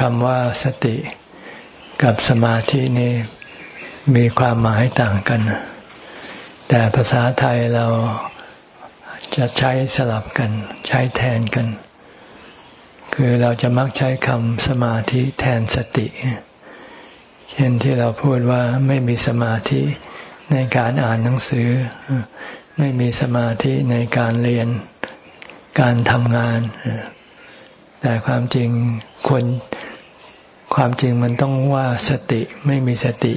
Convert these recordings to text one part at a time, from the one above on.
คำว่าสติกับสมาธินี่มีความหมายต่างกัน แต่ภาษาไทยเราจะใช้สลับกัน ใช้แทนกัน คือเราจะมักใช้คำสมาธิแทนสติ เช่นที่เราพูดว่าไม่มีสมาธิในการอ่านหนังสือ ไม่มีสมาธิในการเรียนการทำงาน แต่ความจริงควรความจริงมันต้องว่าสติไม่มีสติ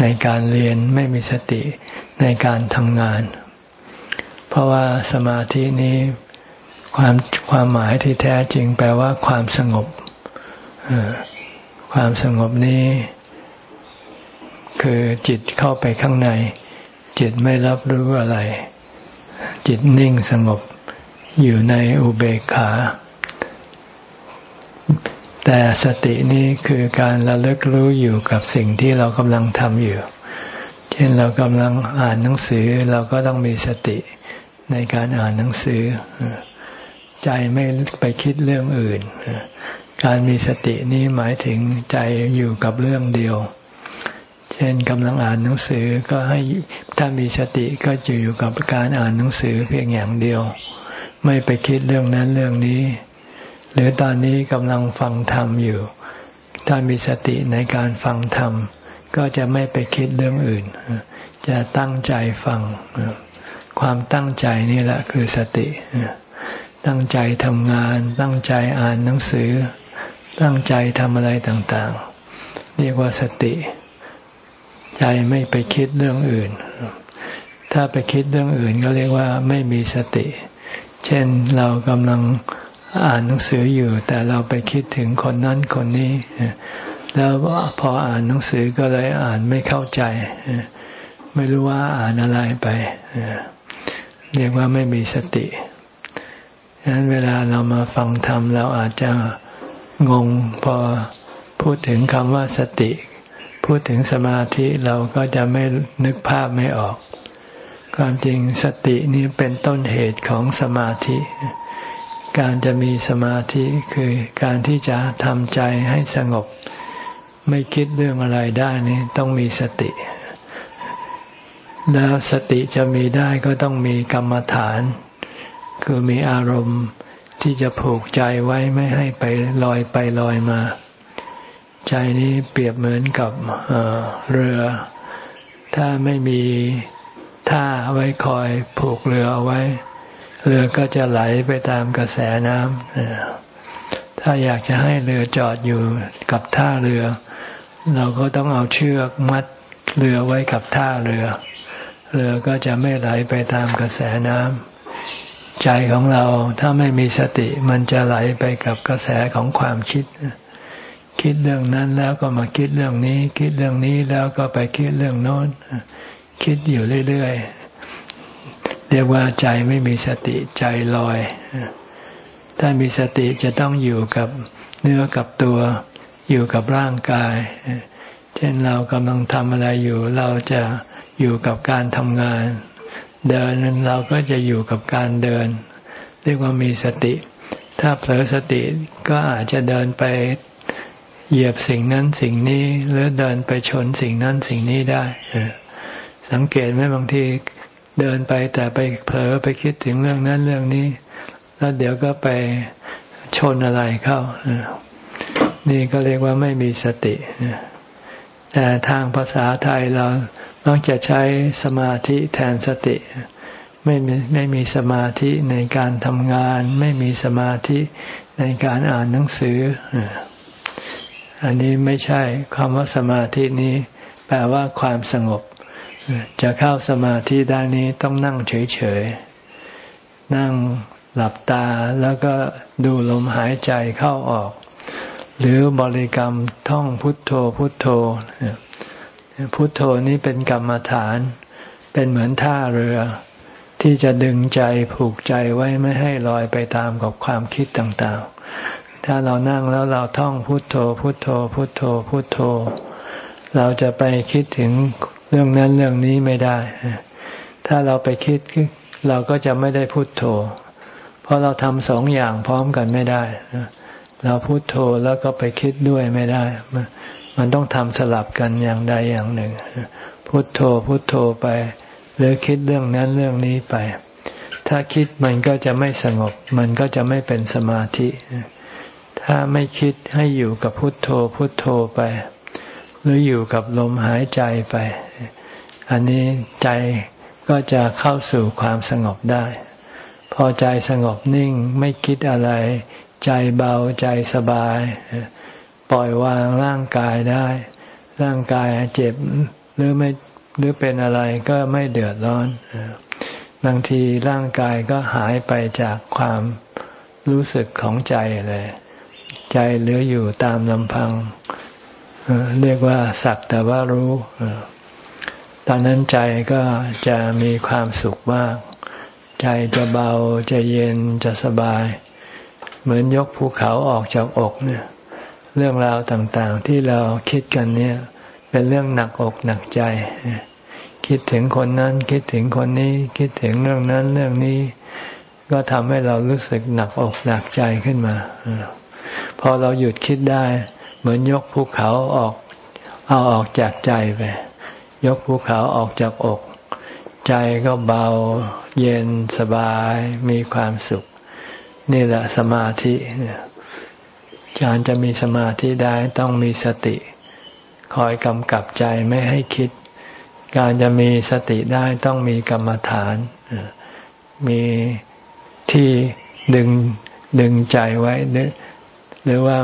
ในการเรียนไม่มีสติในการทำงาน เพราะว่าสมาธินี้ความความหมายที่แท้จริงแปลว่าความสงบความสงบนี้ คือจิตเข้าไปข้างใน จิตไม่รับรู้อะไร จิตนิ่งสงบอยู่ในอุเบกขา แต่สตินี้คือการระลึกรู้อยู่กับสิ่งที่เรากำลังทำอยู่ เช่นเรากำลังอ่านหนังสือเราก็ต้องมีสติในการอ่านหนังสือ ใจไม่ไปคิดเรื่องอื่น การมีสตินี้หมายถึงใจอยู่กับเรื่องเดียว เช่นกำลังอ่านหนังสือก็ให้ถ้ามีสติก็จะอยู่กับการอ่านหนังสือเพียงอย่างเดียว ไม่ไปคิดเรื่องนั้นเรื่องนี้ หรือตอนนี้กำลังฟังธรรมอยู่ ถ้ามีสติในการฟังธรรม ก็จะไม่ไปคิดเรื่องอื่น จะตั้งใจฟัง ความตั้งใจนี่แหละคือสติ ตั้งใจทำงาน ตั้งใจอ่านหนังสือ ตั้งใจทำอะไรต่างๆ เรียกว่าสติ ใจไม่ไปคิดเรื่องอื่น ถ้าไปคิดเรื่องอื่นก็เรียกว่าไม่มีสติ เช่นเรากำลัง อ่านหนังสืออยู่ แต่เราไปคิดถึงคนนั้นคนนี้ แล้วพออ่านหนังสือก็เลยอ่านไม่เข้าใจ ไม่รู้ว่าอ่านอะไรไป เรียกว่าไม่มีสติฉะนั้นเวลาเรามาฟังธรรมเราอาจจะงงพอพูดถึงคำว่าสติ พูดถึงสมาธิเราก็จะไม่นึกภาพไม่ออก ความจริงสตินี้เป็นต้นเหตุของสมาธิ การจะมีสมาธิคือการที่จะทำใจให้สงบ ไม่คิดเรื่องอะไรได้นี่ต้องมีสติ แล้วสติจะมีได้ก็ต้องมีกรรมฐาน คือมีอารมณ์ที่จะผูกใจไว้ไม่ให้ไปลอยไปลอยมา ใจนี้เปรียบเหมือนกับเเรือ ถ้าไม่มีท่าไว้คอยผูกเรือเอาไว้ เรือก็จะไหลไปตามกระแสน้ำถ้าอยากจะให้เรือจอดอยู่กับท่าเรือ เราก็ต้องเอาเชือกมัดเรือไว้กับท่าเรือ เรือก็จะไม่ไหลไปตามกระแสน้ำใจของเราถ้าไม่มีสติมันจะไหลไปกับกระแสของความคิด คิดเรื่องนั้นแล้วก็มาคิดเรื่องนี้ คิดเรื่องนี้แล้วก็ไปคิดเรื่องโน้นคิดอยู่เรื่อยๆ เรียกว่าใจไม่มีสติใจลอย ถ้ามีสติจะต้องอยู่กับเนื้อกับตัว อยู่กับร่างกาย เช่นเรากำลังทำอะไรอยู่ เราจะอยู่กับการทำงาน เดินเราก็จะอยู่กับการเดิน เรียกว่ามีสติ ถ้าเผลอสติก็อาจจะเดินไปเหยียบสิ่งนั้นสิ่งนี้ หรือเดินไปชนสิ่งนั้นสิ่งนี้ได้สังเกตไหมบางที เดินไปแต่ไปเผลอไปคิดถึงเรื่องนั้นเรื่องนี้ แล้วเดี๋ยวก็ไปชนอะไรเข้า นี่ก็เรียกว่าไม่มีสติแต่ทางภาษาไทยเราต้องจะใช้สมาธิแทนสติ ไม่มีไม่มีสมาธิในการทำงาน ไม่มีสมาธิในการอ่านหนังสือ อันนี้ไม่ใช่คำว่าสมาธินี้ แปลว่าความสงบ จะเข้าสมาธิได้นี้ต้องนั่งเฉยๆ นั่งหลับตาแล้วก็ดูลมหายใจเข้าออก หรือบริกรรมท่องพุทโธพุทโธ พุทโธนี้เป็นกรรมฐาน เป็นเหมือนท่าเรือ ที่จะดึงใจผูกใจไว้ไม่ให้ลอยไปตามกับความคิดต่างๆ ถ้าเรานั่งแล้วเราท่องพุทโธ พุทโธ พุทโธ พุทโธ เราจะไปคิดถึง เรื่องนั้นเรื่องนี้ไม่ได้ ถ้าเราไปคิดเราก็จะไม่ได้พุโทโธ เพราะเราทำสองอย่างพร้อมกันไม่ได้ เราพุโทโธแล้วก็ไปคิดด้วยไม่ได้ มันต้องทำสลับกันอย่างใดอย่างหนึ่ง พุโทโธพุโทโธไป หรือคิดเรื่องนั้นเรื่องนี้ไป ถ้าคิดมันก็จะไม่สงบ มันก็จะไม่เป็นสมาธิ ถ้าไม่คิดให้อยู่กับพุโทโธพุโทโธไป หรืออยู่กับลมหายใจไป อันนี้ใจก็จะเข้าสู่ความสงบได้ พอใจสงบนิ่งไม่คิดอะไร ใจเบาใจสบาย ปล่อยวางร่างกายได้ ร่างกายเจ็บหรือไม่หรือเป็นอะไรก็ไม่เดือดร้อนบางทีร่างกายก็หายไปจากความรู้สึกของใจเลย ใจเหลืออยู่ตามลำพัง เรียกว่าสักแต่ว่ารู้ตอนนั้นใจก็จะมีความสุขมาก ใจจะเบาจะเย็นจะสบาย เหมือนยกภูเขาออกจากอกเนี่ย เรื่องราวต่างๆที่เราคิดกันเนี่ย เป็นเรื่องหนักอกหนักใจ คิดถึงคนนั้น คิดถึงคนนี้ คิดถึงเรื่องนั้นเรื่องนี้ ก็ทำให้เรารู้สึกหนักอกหนักใจขึ้นมาพอเราหยุดคิดได้ เหมือนยกภูเขาออก เอาออกจากใจไป ยกภูเขาออกจากอก ใจก็เบา เย็นสบายมีความสุข นี่แหละสมาธิการจะมีสมาธิได้ต้องมีสติ คอยกำกับใจไม่ให้คิด การจะมีสติได้ต้องมีกรรมฐาน มีที่ดึงดึงใจไว้ หรือว่า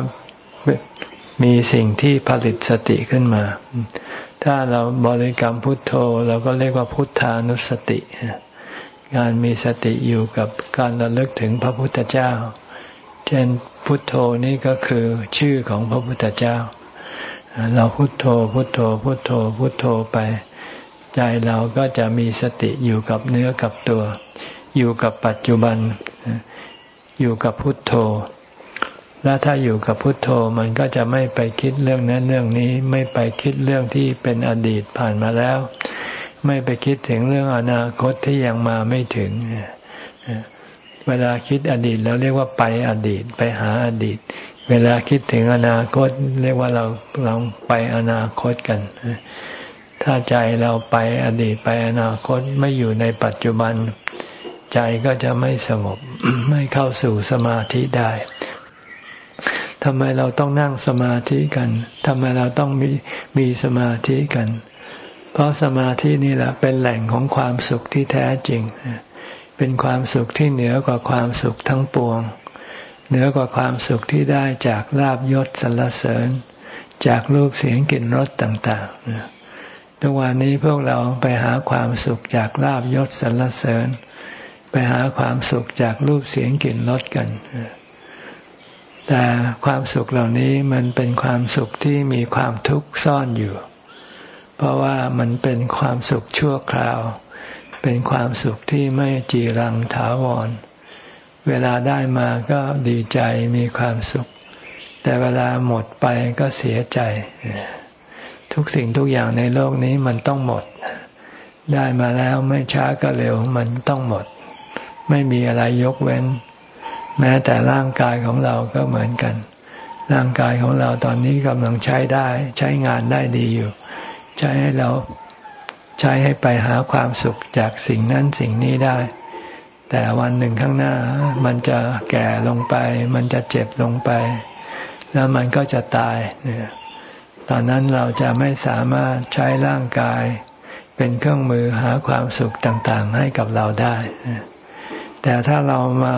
มีสิ่งที่ผลิตสติขึ้นมา ถ้าเราบริกรรมพุทโธเราก็เรียกว่าพุทธานุสติการมีสติอยู่กับการระลึกถึงพระพุทธเจ้า เช่นพุทโธนี่ก็คือชื่อของพระพุทธเจ้า เราพุทโธพุทโธพุทโธพุทโธไป ใจเราก็จะมีสติอยู่กับเนื้อกับตัว อยู่กับปัจจุบัน อยู่กับพุทโธ แล้วถ้าอยู่กับพุทโธมันก็จะไม่ไปคิดเรื่องนั้นเรื่องนี้ ไม่ไปคิดเรื่องที่เป็นอดีตผ่านมาแล้ว ไม่ไปคิดถึงเรื่องอนาคตที่ยังมาไม่ถึง เวลาคิดอดีตแล้วเรียกว่าไปอดีตไปหาอดีต เวลาคิดถึงอนาคต เรียกว่าเราเราไปอนาคตกัน ถ้าใจเราไปอดีตไปอนาคตไม่อยู่ในปัจจุบัน ใจก็จะไม่สงบไม่เข้าสู่สมาธิได้ ทำไมเราต้องนั่งสมาธิกันทำไมเราต้องมีมีสมาธิกัน เพราะสมาธินี่แหละเป็นแหล่งของความสุขที่แท้จริง เป็นความสุขที่เหนือกว่าความสุขทั้งปวง เหนือกว่าความสุขที่ได้จากลาบยศสรรเสริญ จากรูปเสียงกลิ่นรสต่างๆทุกวันนี้พวกเราไปหาความสุขจากลาบยศสรรเสริญ ไปหาความสุขจากรูปเสียงกลิ่นรสกัน แต่ความสุขเหล่านี้มันเป็นความสุขที่มีความทุกข์ซ่อนอยู่ เพราะว่ามันเป็นความสุขชั่วคราว เป็นความสุขที่ไม่จีรังถาวร เวลาได้มาก็ดีใจมีความสุข แต่เวลาหมดไปก็เสียใจ ทุกสิ่งทุกอย่างในโลกนี้มันต้องหมด ได้มาแล้วไม่ช้าก็เร็วมันต้องหมด ไม่มีอะไรยกเว้น แม้แต่ร่างกายของเราก็เหมือนกัน ร่างกายของเราตอนนี้กำลังใช้ได้ ใช้งานได้ดีอยู่ ใช้ให้เราใช้ให้ไปหาความสุขจากสิ่งนั้นสิ่งนี้ได้ แต่วันหนึ่งข้างหน้า มันจะแก่ลงไป มันจะเจ็บลงไป แล้วมันก็จะตายเนี่ยตอนนั้นเราจะไม่สามารถใช้ร่างกาย เป็นเครื่องมือหาความสุขต่างๆ ให้กับเราได้ แต่ถ้าเรามา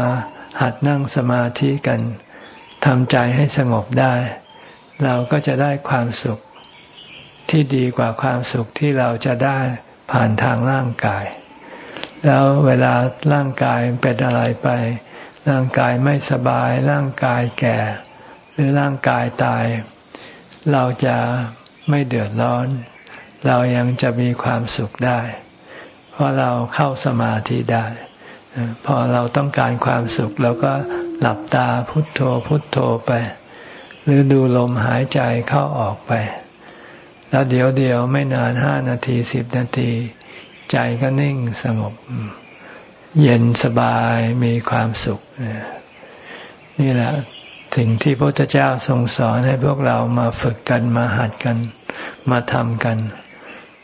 หัดนั่งสมาธิกันทำใจให้สงบได้ เราก็จะได้ความสุขที่ดีกว่าความสุขที่เราจะได้ผ่านทางร่างกาย แล้วเวลาร่างกายเป็นอะไรไป ร่างกายไม่สบาย ร่างกายแก่ หรือร่างกายตาย เราจะไม่เดือดร้อน เรายังจะมีความสุขได้ เพราะเราเข้าสมาธิได้ พอเราต้องการความสุขเราก็หลับตาพุทโธพุทโธไป หรือดูลมหายใจเข้าออกไป แล้วเดี๋ยวเดียวไม่นานห้านาทีสิบนาที ใจก็นิ่งสงบ เย็นสบายมีความสุข นี่แหละสิ่งที่พระพุทธเจ้าทรงสอนให้พวกเรามาฝึกกันมาหัดกัน มาทำกัน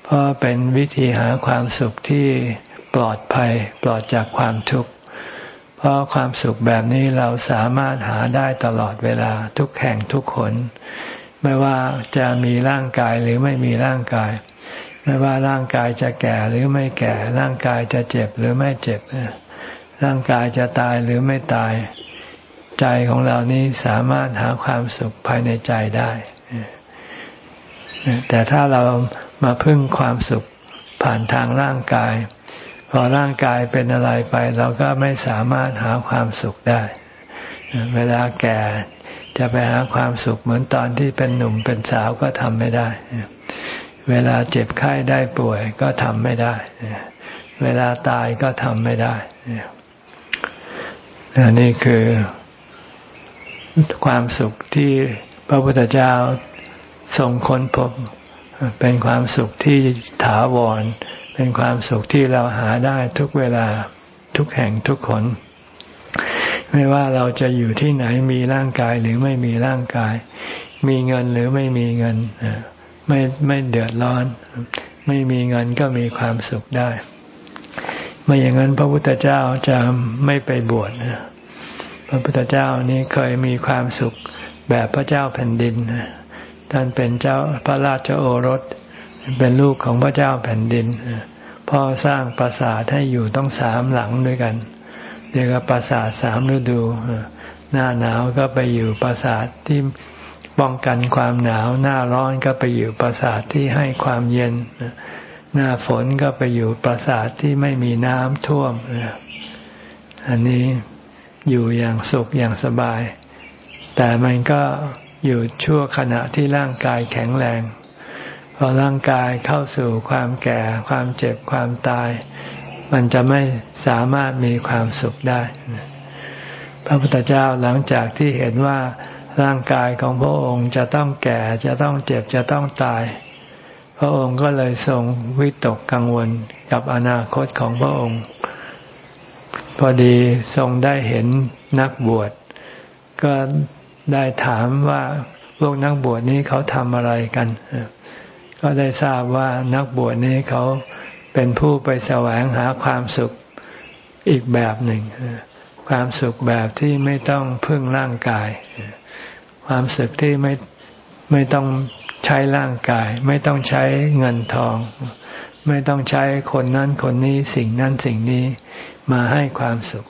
เพราะเป็นวิธีหาความสุขที่ ปลอดภัย ปลอดจากความทุกข์ เพราะความสุขแบบนี้เราสามารถหาได้ตลอดเวลาทุกแห่งทุกคนไม่ว่าจะมีร่างกายหรือไม่มีร่างกาย ไม่ว่าร่างกายจะแก่หรือไม่แก่ ร่างกายจะเจ็บหรือไม่เจ็บ ร่างกายจะตายหรือไม่ตาย ใจของเรานี้สามารถหาความสุขภายในใจได้แต่ถ้าเรามาพึ่งความสุขผ่านทางร่างกาย พอร่างกายเป็นอะไรไป เราก็ไม่สามารถหาความสุขได้ เวลาแก่จะไปหาความสุขเหมือนตอนที่เป็นหนุ่มเป็นสาวก็ทำไม่ได้ เวลาเจ็บไข้ได้ป่วยก็ทำไม่ได้ เวลาตายก็ทำไม่ได้นี่คือความสุขที่พระพุทธเจ้าทรงค้นพบ เป็นความสุขที่ถาวร เป็นความสุขที่เราหาได้ทุกเวลาทุกแห่งทุกคน ไม่ว่าเราจะอยู่ที่ไหนมีร่างกายหรือไม่มีร่างกาย มีเงินหรือไม่มีเงินไม่ไม่เดือดร้อน ไม่มีเงินก็มีความสุขได้ไม่อย่างนั้นพระพุทธเจ้าจะไม่ไปบวชพระพุทธเจ้านี้เคยมีความสุขแบบพระเจ้าแผ่นดินท่านเป็นเจ้าพระราชโอรส เป็นลูกของพระเจ้าแผ่นดิน พ่อสร้างปราสาทให้อยู่ต้องสามหลังด้วยกันเรียกว่าปราสาทสามฤดูหน้าหนาวก็ไปอยู่ปราสาทที่ป้องกันความหนาว หน้าร้อนก็ไปอยู่ปราสาทที่ให้ความเย็น หน้าฝนก็ไปอยู่ปราสาทที่ไม่มีน้ำท่วม อันนี้อยู่อย่างสุขอย่างสบาย แต่มันก็อยู่ชั่วขณะที่ร่างกายแข็งแรง พอร่างกายเข้าสู่ความแก่ ความเจ็บความตาย มันจะไม่สามารถมีความสุขได้พระพุทธเจ้าหลังจากที่เห็นว่าร่างกายของพระองค์จะต้องแก่จะต้องเจ็บจะต้องตาย พระองค์ก็เลยทรงวิตกกังวลกับอนาคตของพระองค์ พอดีทรงได้เห็นนักบวช ก็ได้ถามว่าพวกนักบวชนี้เขาทำอะไรกัน ก็ได้ทราบว่านักบวชนี้เขาเป็นผู้ไปแสวงหาความสุขอีกแบบหนึ่ง ความสุขแบบที่ไม่ต้องพึ่งร่างกาย ความสุขที่ไม่ไม่ต้องใช้ร่างกาย ไม่ต้องใช้เงินทอง ไม่ต้องใช้คนนั้นคนนี้สิ่งนั้นสิ่งนี้มาให้ความสุข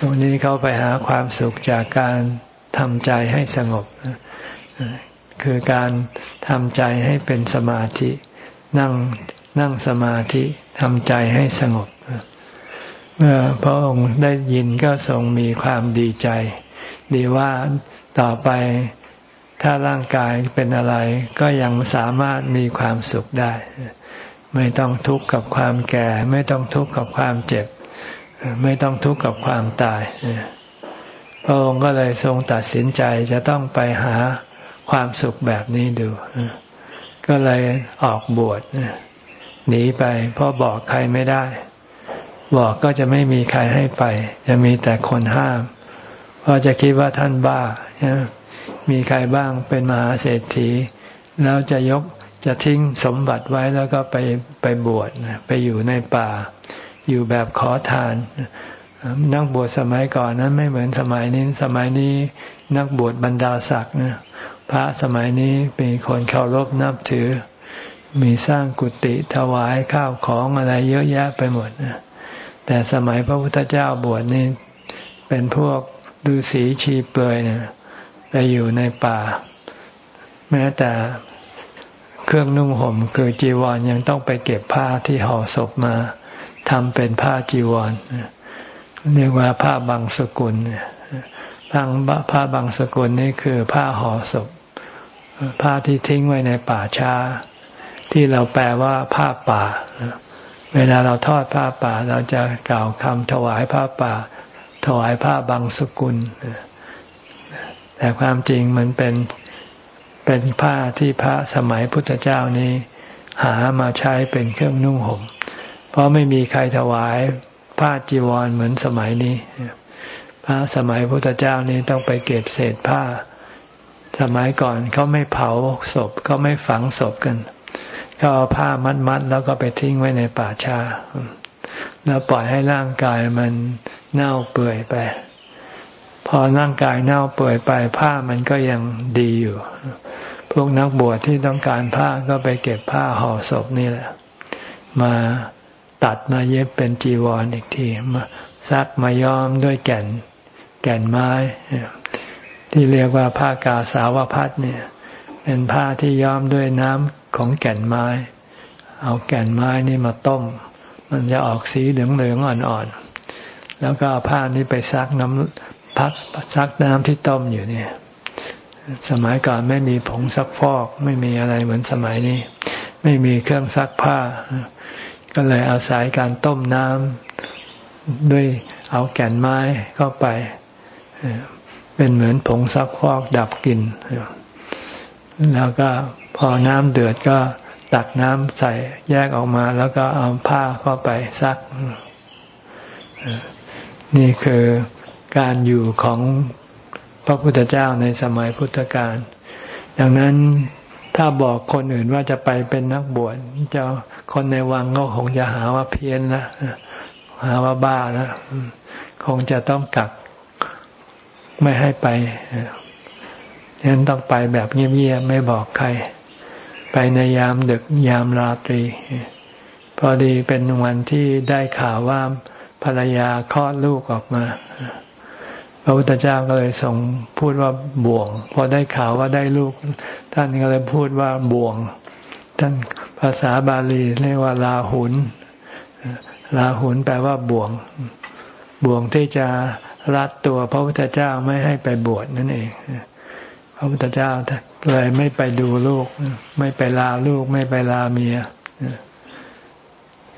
ตรงนี้เขาไปหาความสุขจากการทำใจให้สงบ คือการทำใจให้เป็นสมาธิ นั่งนั่งสมาธิทำใจให้สงบ เมื่อพระองค์ได้ยินก็ทรงมีความดีใจ ดีว่าต่อไปถ้าร่างกายเป็นอะไรก็ยังสามารถมีความสุขได้ ไม่ต้องทุกข์กับความแก่ ไม่ต้องทุกข์กับความเจ็บ ไม่ต้องทุกข์กับความตายพระองค์ก็เลยทรงตัดสินใจจะต้องไปหา ความสุขแบบนี้ดู ก็เลยออกบวชหนีไป เพราะบอกใครไม่ได้ บอกก็จะไม่มีใครให้ไป จะมีแต่คนห้าม เพราะจะคิดว่าท่านบ้า มีใครบ้างเป็นมหาเศรษฐี แล้วจะยกจะทิ้งสมบัติไว้แล้วก็ไปไปบวชไปอยู่ในป่า อยู่แบบขอทานนักบวชสมัยก่อนนั้นไม่เหมือนสมัยนี้ สมัยนี้นักบวชบรรดาศักดิ์นะ พระสมัยนี้มีคนเคารพนับถือ มีสร้างกุฏิถวายข้าวของอะไรเยอะแยะไปหมดแต่สมัยพระพุทธเจ้าบวชนี่เป็นพวกฤาษีชีเปลือยเนี่ยไปอยู่ในป่า แม้แต่เครื่องนุ่งห่มคือจีวรยังต้องไปเก็บผ้าที่ห่อศพมาทำเป็นผ้าจีวรเรียกว่าผ้าบางสกุลผ้าผ้าบางสกุลนี่คือผ้าห่อศพ ผ้าที่ทิ้งไว้ในป่าช้า ที่เราแปลว่าผ้าป่า เวลาเราทอดผ้าป่า เราจะกล่าวคำถวายผ้าป่า ถวายผ้าบางสกุล แต่ความจริงมันเป็นเป็นผ้าที่พระสมัยพุทธเจ้านี้ หามาใช้เป็นเครื่องนุ่งห่ม เพราะไม่มีใครถวายผ้าจีวรเหมือนสมัยนี้ พระสมัยพุทธเจ้านี่ต้องไปเก็บเศษผ้า สมัยก่อนเขาไม่เผาศพเขาไม่ฝังศพกันเขาเอาผ้ามัดๆแล้วก็ไปทิ้งไว้ในป่าชาแล้วปล่อยให้ร่างกายมันเน่าเปื่อยไป พอร่างกายเน่าเปื่อยไป ผ้ามันก็ยังดีอยู่ พวกนักบวชที่ต้องการผ้าก็ไปเก็บผ้าห่อศพนี่แหละ มาตัดมาเย็บเป็นจีวรออีกทีมาซักมาย้อมด้วยแก่น แก่นไม้ ที่เรียกว่าผ้ากาสาวพัดเนี่ย เป็นผ้าที่ย้อมด้วยน้ำของแก่นไม้ เอาแก่นไม้นี่มาต้ม มันจะออกสีเหลืองๆอ่อนๆ แล้วก็เอาผ้านี้ไปซักน้ำพักซักน้ำที่ต้มอยู่เนี่ย สมัยก่อนไม่มีผงซักฟอก ไม่มีอะไรเหมือนสมัยนี้ ไม่มีเครื่องซักผ้า ก็เลยอาศัยการต้มน้ำด้วยเอาแก่นไม้เข้าไป เป็นเหมือนผงซักฟอกดับกลิ่นแล้วก็พอน้ำเดือดก็ตักน้ำใส่แยกออกมา แล้วก็เอาผ้าเข้าไปซัก นี่คือการอยู่ของพระพุทธเจ้าในสมัยพุทธกาลดังนั้นถ้าบอกคนอื่นว่าจะไปเป็นนักบวชจะคนในวังก็คงจะหาว่าเพี้ยนนะหาว่าบ้านะคงจะต้องกัก ไม่ให้ไปฉะนั้นต้องไปแบบเงียบๆไม่บอกใคร ไปในยามดึกยามราตรี พอดีเป็นวันที่ได้ข่าวว่าภรรยาคลอดลูกออกมา พระพุทธเจ้าก็เลยส่งพูดว่าบ่วง พอได้ข่าวว่าได้ลูก ท่านก็เลยพูดว่าบ่วง ท่านภาษาบาลีเรียกว่าลาหุนลาหุนแปลว่าบ่วง บ่วงที่จะ รัดตัวพระพุทธเจ้าไม่ให้ไปบวชนั่นเองพระพุทธเจ้าเลยไม่ไปดูลูก ไม่ไปลาลูก ไม่ไปลาเมีย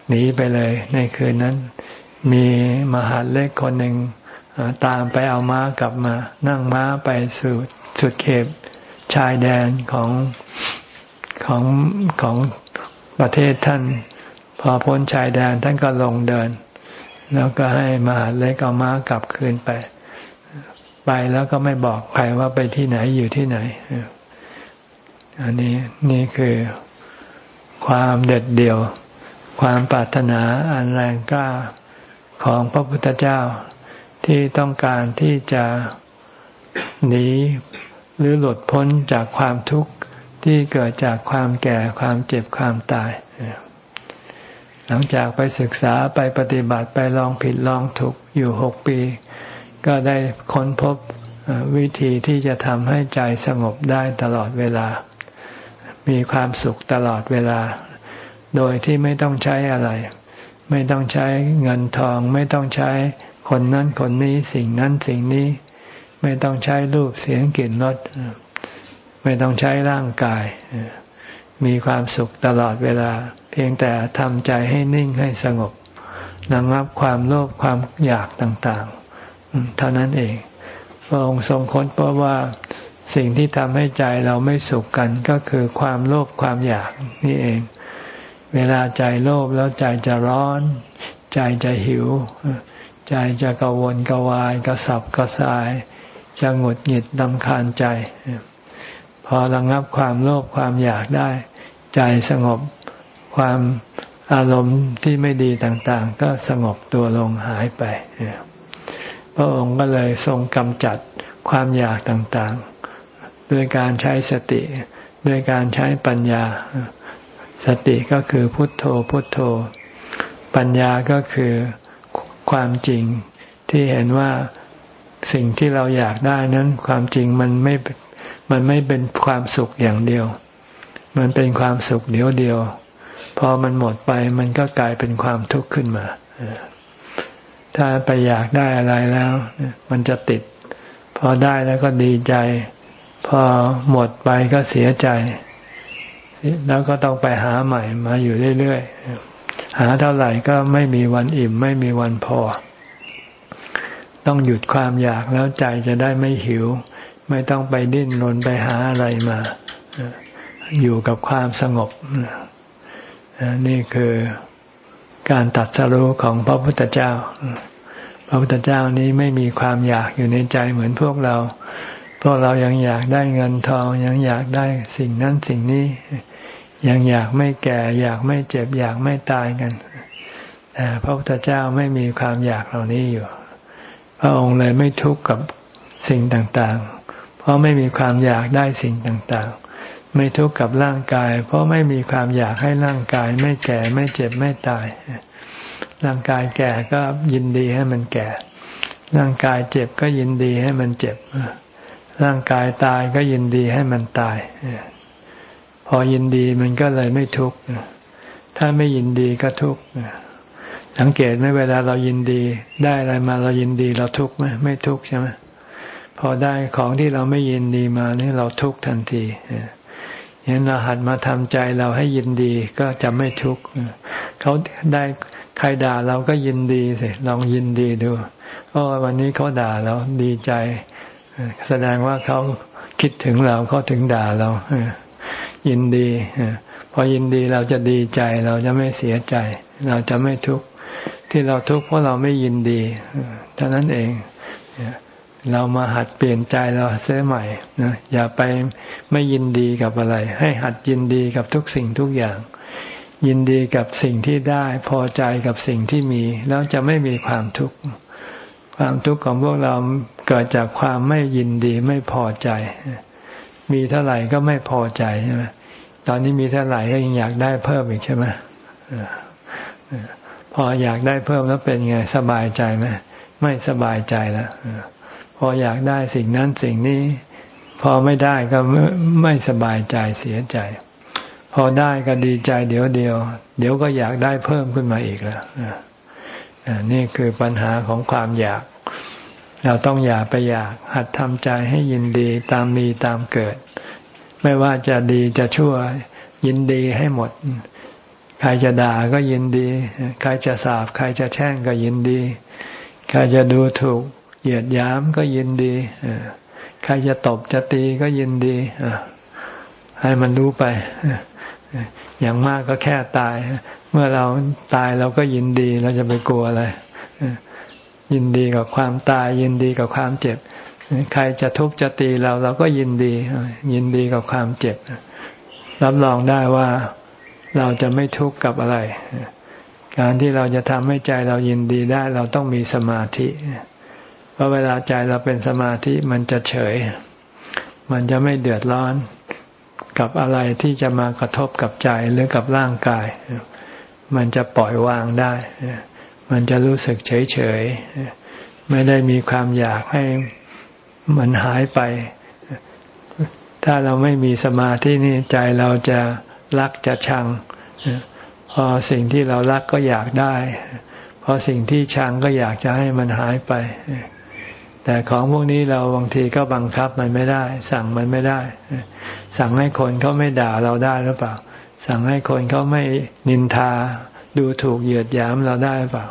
หนีไปเลย ในคืนนั้น มีมหาเล็กคนหนึ่งตามไปเอาม้ากลับมา นั่งม้าไปสู่สุดเขตชายแดนของของของประเทศท่าน พอพ้นชายแดนท่านก็ลงเดิน แล้วก็ให้มหาเล็กเอาม้ากลับคืนไป ไปแล้วก็ไม่บอกใครว่าไปที่ไหนอยู่ที่ไหน อันนี้นี่คือความเด็ดเดี่ยว ความปรารถนาอันแรงกล้าของพระพุทธเจ้าที่ต้องการที่จะหนีหรือหลุดพ้นจากความทุกข์ที่เกิดจากความแก่ความเจ็บความตาย หลังจากไปศึกษาไปปฏิบัติไปลองผิดลองถูกอยู่หกปี ก็ได้ค้นพบวิธีที่จะทำให้ใจสงบได้ตลอดเวลา มีความสุขตลอดเวลา โดยที่ไม่ต้องใช้อะไร ไม่ต้องใช้เงินทอง ไม่ต้องใช้คนนั้นคนนี้สิ่งนั้นสิ่งนี้ ไม่ต้องใช้รูปเสียงกลิ่นรสไม่ต้องใช้ร่างกาย มีความสุขตลอดเวลา เพียงแต่ทำใจให้นิ่งให้สงบระงับความโลภความอยากต่างๆ เท่านั้นเอง พระองค์ทรงค้นพบว่าสิ่งที่ทำให้ใจเราไม่สุขกันก็คือความโลภความอยากนี่เอง เวลาใจโลภแล้วใจจะร้อน ใจจะหิว ใจจะกวนกวายกระสับกระส่าย จะหงุดหงิดลำคาญใจ พอระงับความโลภความอยากได้ ใจสงบ ความอารมณ์ที่ไม่ดีต่างๆ ก็สงบตัวลงหายไป พระองค์ก็เลยทรงกำจัดความอยากต่างๆ ด้วยการใช้สติ ด้วยการใช้ปัญญา สติก็คือพุทโธพุทโธ ปัญญาก็คือความจริงที่เห็นว่าสิ่งที่เราอยากได้นั้น ความจริงมันไม่ มันไม่เป็นความสุขอย่างเดียว มันเป็นความสุขเดียวเดียว พอมันหมดไปมันก็กลายเป็นความทุกข์ขึ้นมา ถ้าไปอยากได้อะไรแล้ว มันจะติด พอได้แล้วก็ดีใจ พอหมดไปก็เสียใจ แล้วก็ต้องไปหาใหม่มาอยู่เรื่อยๆ หาเท่าไหร่ก็ไม่มีวันอิ่ม ไม่มีวันพอ ต้องหยุดความอยากแล้วใจจะได้ไม่หิว ไม่ต้องไปดิ้นรนไปหาอะไรมา อยู่กับความสงบ นี่คือการตัดสรู้ของพระพุทธเจ้าพพระพุทธเจ้านี้ไม่มีความอยากอยู่ในใจเหมือนพวกเรา พวกเรายังอยากได้เงินทอง ยังอยากได้สิ่งนั้นสิ่งนี้ ยังอยากไม่แก่ อยากไม่เจ็บ อยากไม่ตายกันแต่พระพุทธเจ้าไม่มีความอยากเหล่านี้อยู่ พระองค์เลยไม่ทุกข์กับสิ่งต่างๆ เพราะไม่มีความอยากได้สิ่งต่างๆ ไม่ทุกข์กับร่างกาย เพราะไม่มีความอยากให้ร่างกาย ไม่แก่ไม่เจ็บไม่ตาย ร่างกายแก่ก็ยินดีให้มันแก่ ร่างกายเจ็บก็ยินดีให้มันเจ็บ ร่างกายตายก็ยินดีให้มันตาย พอยินดีมันก็เลยไม่ทุกข์ถ้าไม่ยินดีก็ทุกข์สังเกตไหมเวลาเรายินดี ได้อะไรมาเรายินดีเราทุกข์ไหมไม่ทุกข์ใช่ไหมพอได้ของที่เราไม่ยินดีมานี่เราทุกข์ทันทีอ ย่างนั้นเราหัดมาทำใจเราให้ยินดีก็จะไม่ทุกข์เขาได้ใครด่าเราก็ยินดีสิลองยินดีดูโอ้วันนี้เขาด่าเราดีใจ แสดงว่าเขาคิดถึงเราเขาถึงด่าเรายินดีพอยินดีเราจะดีใจเราจะไม่เสียใจ เราจะไม่ทุกข์ที่เราทุกข์เพราะเราไม่ยินดีเท่านั้นเอง เรามาหัดเปลี่ยนใจเราเสียใหม่นะอย่าไปไม่ยินดีกับอะไร ให้หัดยินดีกับทุกสิ่งทุกอย่าง ยินดีกับสิ่งที่ได้พอใจกับสิ่งที่มี แล้วจะไม่มีความทุกข์ความทุกข์ของพวกเราเกิดจากความไม่ยินดีไม่พอใจ มีเท่าไหร่ก็ไม่พอใจใช่ไหมตอนนี้มีเท่าไหร่ก็ยังอยากได้เพิ่มอีกใช่ไหมพออยากได้เพิ่มแล้วเป็นไงสบายใจไหมไม่สบายใจแล้ว พออยากได้สิ่งนั้นสิ่งนี้ พอไม่ได้ก็ไม่สบายใจเสียใจ พอได้ก็ดีใจเดี๋ยวเดียว เดี๋ยวก็อยากได้เพิ่มขึ้นมาอีกแล้วนี่คือปัญหาของความอยาก เราต้องอย่าไปอยาก หัดทำใจให้ยินดีตามมีตามเกิด ไม่ว่าจะดีจะชั่วยินดีให้หมด ใครจะด่าก็ยินดี ใครจะสาบใครจะแช่งก็ยินดี ใครจะดูถูก เหยียดย้ำก็ยินดีใครจะตบจะตีก็ยินดีให้มันรู้ไปอย่างมากก็แค่ตาย เมื่อเราตายเราก็ยินดีเราจะไปกลัวอะไรยินดีกับความตาย ยินดีกับความเจ็บ ใครจะทุบจะตีเราเราก็ยินดี ยินดีกับความเจ็บ รับรองได้ว่าเราจะไม่ทุกข์กับอะไร การที่เราจะทำให้ใจเรายินดีได้ เราต้องมีสมาธิ ราะเวลาใจเราเป็นสมาธิมันจะเฉย มันจะไม่เดือดร้อนกับอะไรที่จะมากระทบกับใจหรือกับร่างกาย มันจะปล่อยวางได้ มันจะรู้สึกเฉยเฉยไม่ได้มีความอยากให้มันหายไป ถ้าเราไม่มีสมาธินี่ใจเราจะรักจะชัง พอสิ่งที่เรารักก็อยากได้ พอสิ่งที่ชังก็อยากจะให้มันหายไป แต่ของพวกนี้เราบางทีก็บังคับมันไม่ได้ สั่งมันไม่ได้ สั่งให้คนเขาไม่ด่าเราได้หรือเปล่า สั่งให้คนเขาไม่นินทา ดูถูกเหยียดหยามเราได้หรือเปล่า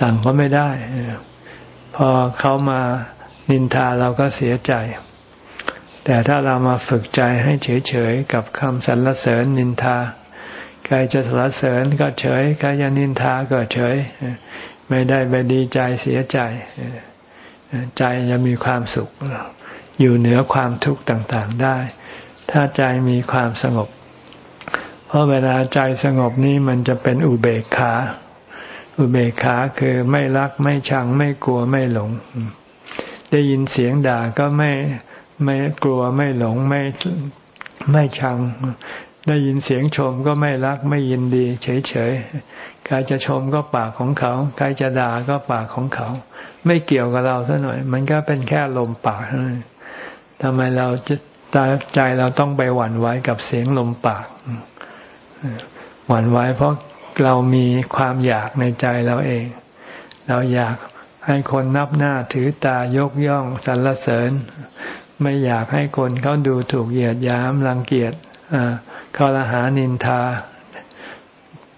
สั่งก็ไม่ได้ พอเขามานินทาเราก็เสียใจ แต่ถ้าเรามาฝึกใจให้เฉยๆกับคำสรรเสริญนินทาใครจะสรรเสริญก็เฉยใครจะนินทาก็เฉย ไม่ได้ไปดีใจเสียใจ ใจจะมีความสุข อยู่เหนือความทุกข์ต่างๆได้ ถ้าใจมีความสงบ เพราะเวลาใจสงบนี้มันจะเป็นอุเบกขา อุเบกขาคือไม่รักไม่ชังไม่กลัวไม่หลง ได้ยินเสียงด่าก็ไม่ไม่กลัวไม่หลงไม่ไม่ชัง ได้ยินเสียงชมก็ไม่รักไม่ยินดีเฉยๆใครจะชมก็ปากของเขา ใครจะด่าก็ปากของเขา ไม่เกี่ยวกับเราซะหน่อย มันก็เป็นแค่ลมปากทำไมเราจะใจเราต้องไปหวั่นไหวกับเสียงลมปาก หวั่นไหวเพราะเรามีความอยากในใจเราเอง เราอยากให้คนนับหน้าถือตายกย่องสรรเสริญ ไม่อยากให้คนเขาดูถูกเหยียดย้ำรังเกียจเขาละหานินทา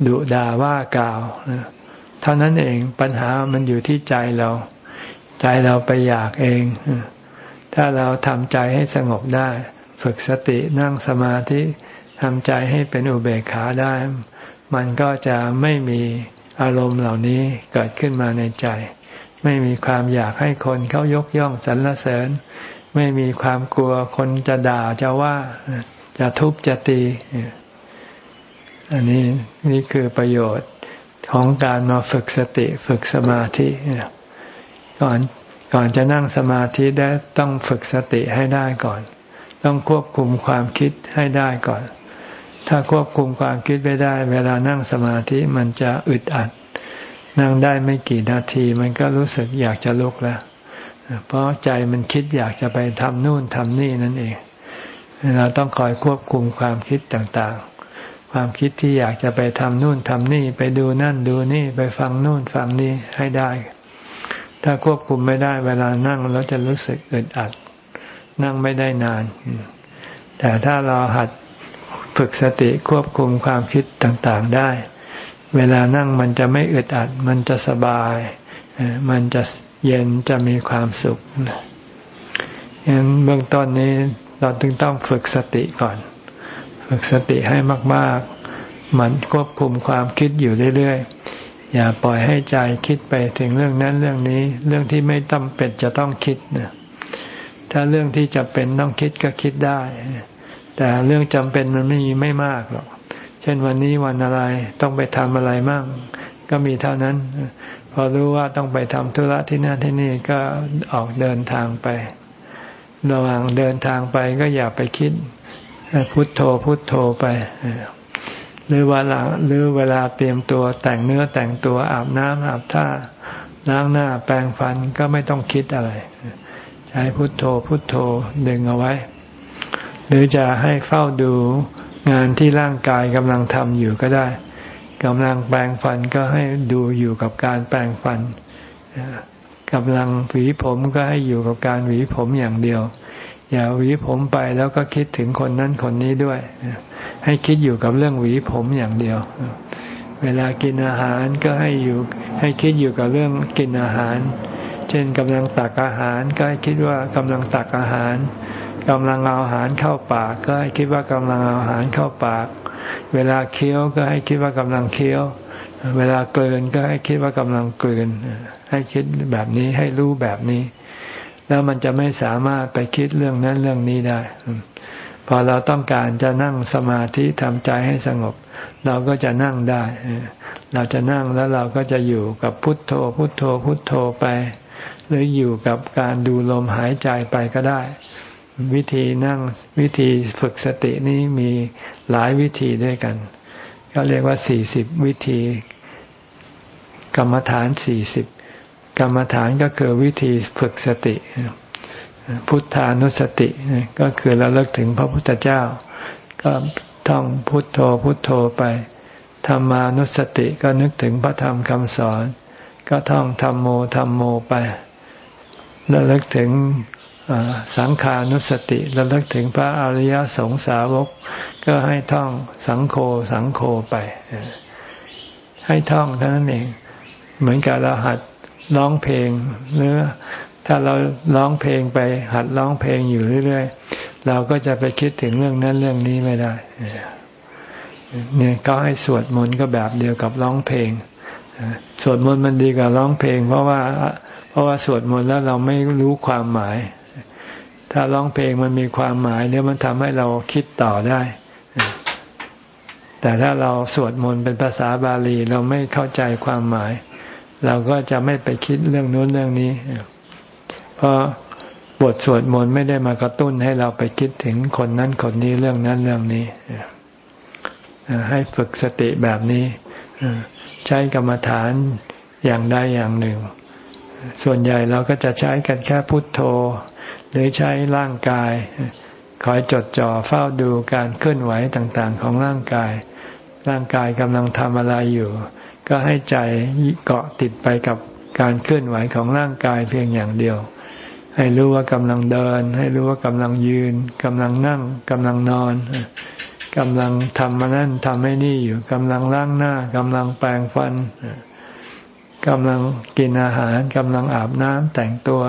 ดุด่าว่ากล่าว เท่านั้นเองปัญหามันอยู่ที่ใจเรา ใจเราไปอยากเอง ถ้าเราทำใจให้สงบได้ ฝึกสตินั่งสมาธิทำใจให้เป็นอุเบกขาได้ มันก็จะไม่มีอารมณ์เหล่านี้เกิดขึ้นมาในใจ ไม่มีความอยากให้คนเขายกย่องสรรเสริญ ไม่มีความกลัวคนจะด่าจะว่าจะทุบจะตี อันนี้นี่คือประโยชน์ของการมาฝึกสติฝึกสมาธิ ก่อนก่อนจะนั่งสมาธิได้ต้องฝึกสติให้ได้ก่อน ต้องควบคุมความคิดให้ได้ก่อน ถ้าควบคุมความคิดไม่ได้ เวลานั่งสมาธิมันจะอึดอัด นั่งได้ไม่กี่นาที มันก็รู้สึกอยากจะลุกแล้วเพราะใจมันคิดอยากจะไปทำนู่นทำนี่นั่นเองเราต้องคอยควบคุมความคิดต่างๆ ความคิดที่อยากจะไปทำนู่นทำนี่ ไปดูนั่นดูนี่ ไปฟังนู่นฟังนี่ให้ได้ ถ้าควบคุมไม่ได้เวลานั่งเราจะรู้สึกอึดอัด นั่งไม่ได้นาน แต่ถ้าเราหัดฝึกสติควบคุมความคิดต่างๆได้ เวลานั่งมันจะไม่อึดอัด มันจะสบาย มันจะเย็นจะมีความสุขยันเบื้องต้นนี้เราจึงต้องฝึกสติก่อน ฝึกสติให้มาก ๆ มันควบคุมความคิดอยู่เรื่อย ๆ อย่าปล่อยให้ใจคิดไปถึงเรื่องนั้นเรื่องนี้ เรื่องที่ไม่ต้องเป็นจะต้องคิดนะถ้าเรื่องที่จะเป็นต้องคิดก็คิดได้ แต่เรื่องจำเป็นมันไม่มีไม่มากหรอกเช่นวันนี้วันอะไรต้องไปทำอะไรมั่ง ก็มีเท่านั้น พอรู้ว่าต้องไปทำธุระที่นั่นที่นี่ก็ออกเดินทางไประหว่างเดินทางไปก็อย่าไปคิดพุทโธพุทโธไป หรือเวลาหรือเวลาเตรียมตัวแต่งเนื้อแต่งตัวอาบน้ำอาบท่าล้างหน้าแปรงฟันก็ไม่ต้องคิดอะไร ใช้พุทโธพุทโธดึงเอาไว้ หรือจะให้เฝ้าดูงานที่ร่างกายกำลังทำอยู่ก็ได้กำลังแปรงฟันก็ให้ดูอยู่กับการแปรงฟันกำลังหวีผมก็ให้อยู่กับการหวีผมอย่างเดียว อย่าหวีผมไปแล้วก็คิดถึงคนนั้นคนนี้ด้วย ให้คิดอยู่กับเรื่องหวีผมอย่างเดียว เวลากินอาหารก็ให้อยู่ให้คิดอยู่กับเรื่องกินอาหาร เช่นกำลังตักอาหารก็ให้คิดว่ากำลังตักอาหารกำลังเอาอาหารเข้าปาก ก็ให้คิดว่ากำลังเอาอาหารเข้าปาก เวลาเคี้ยวก็ให้คิดว่ากำลังเคี้ยว เวลาเกินก็ให้คิดว่ากำลังเกินให้คิดแบบนี้ให้รู้แบบนี้ แล้วมันจะไม่สามารถไปคิดเรื่องนั้นเรื่องนี้ได้ พอเราต้องการจะนั่งสมาธิทำใจให้สงบ เราก็จะนั่งได้ เราจะนั่งแล้วเราก็จะอยู่กับพุทโธ พุทโธ พุทโธไป หรืออยู่กับการดูลมหายใจไปก็ได้ วิธีนั่งวิธีฝึกสตินี้มีหลายวิธีด้วยกัน ก็เรียกว่าสี่สิบวิธี กรรมฐานสี่สิบกรรมฐานก็คือวิธีฝึกสติ พุทธานุสติก็คือเราเลิกถึงพระพุทธเจ้า ก็ท่องพุทโธพุทโธไปธรรมานุสติก็นึกถึงพระธรรมคำสอน ก็ท่องธรรมโมธรรมโมไปแล้วเลิกถึงสังขานุสติแล้วเลิกถึงพระอริยสงสาวก ก็ให้ท่องสังโฆสังโฆไป ให้ท่องเท่านั้นเอง เหมือนกับเราหัดร้องเพลงหรือ ถ้าเราร้องเพลงไปหัดร้องเพลงอยู่เรื่อยๆ เราก็จะไปคิดถึงเรื่องนั้นเรื่องนี้ไม่ได้ เนี่ยก็ให้สวดมนต์ก็แบบเดียวกับร้องเพลง สวดมนต์มันดีกว่าร้องเพลง เพราะว่า เพราะว่าสวดมนต์แล้วเราไม่รู้ความหมาย ถ้าร้องเพลงมันมีความหมายเนี่ยมันทำให้เราคิดต่อได้ แต่ถ้าเราสวดมนต์เป็นภาษาบาลีเราไม่เข้าใจความหมาย เราก็จะไม่ไปคิดเรื่องนู้นเรื่องนี้ เพราะบทสวดมนต์ไม่ได้มากระตุ้นให้เราไปคิดถึงคนนั้นคนนี้เรื่องนั้นเรื่องนี้ให้ฝึกสติแบบนี้ใช้กรรมฐานอย่างใดอย่างหนึ่ง ส่วนใหญ่เราก็จะใช้กันแค่พุทโธ หรือใช้ร่างกาย คอยจดจ่อเฝ้าดูการเคลื่อนไหวต่างๆ ของร่างกาย ร่างกายกำลังทำอะไรอยู่ ก็ให้ใจเกาะติดไปกับการเคลื่อนไหวของร่างกายเพียงอย่างเดียว ให้รู้ว่ากำลังเดิน ให้รู้ว่ากำลังยืนกำลังนั่งกำลังนอนกำลังทำมานั่นทำให้นี่อยู่กำลังล้างหน้ากำลังแปรงฟันกำลังกินอาหารกำลังอาบน้ำแต่งตัว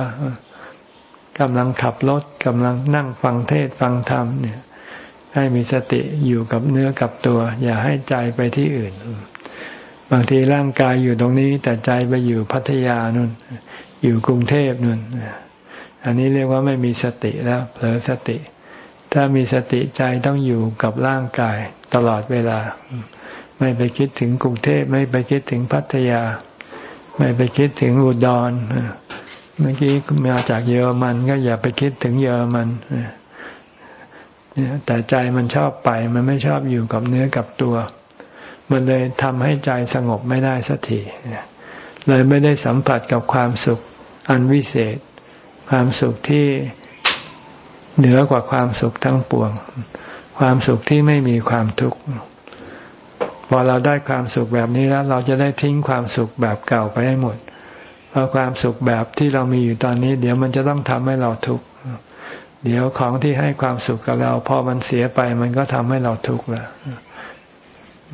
กำลังขับรถกำลังนั่งฟังเทศฟังธรรมเนี่ย ให้มีสติอยู่กับเนื้อกับตัว อย่าให้ใจไปที่อื่น บางทีร่างกายอยู่ตรงนี้ แต่ใจไปอยู่พัทยานู่น อยู่กรุงเทพนู่น อันนี้เรียกว่าไม่มีสติแล้วเผลอสติ ถ้ามีสติใจต้องอยู่กับร่างกายตลอดเวลา ไม่ไปคิดถึงกรุงเทพไม่ไปคิดถึงพัทยา ไม่ไปคิดถึงอุดรเมื่อกี้มาจากเยอรมันก็อย่าไปคิดถึงเยอรมันแต่ใจมันชอบไป มันไม่ชอบอยู่กับเนื้อกับตัว มันเลยทำให้ใจสงบไม่ได้สักทีเลยไม่ได้สัมผัสกับความสุขอันวิเศษ ความสุขที่เหนือกว่าความสุขทั้งปวง ความสุขที่ไม่มีความทุกข์พอเราได้ความสุขแบบนี้แล้ว เราจะได้ทิ้งความสุขแบบเก่าไปให้หมด เพราะความสุขแบบที่เรามีอยู่ตอนนี้ เดี๋ยวมันจะต้องทำให้เราทุกข์เดี๋ยวของที่ให้ความสุขกับเรา พอมันเสียไปมันก็ทำให้เราทุกข์ล้ว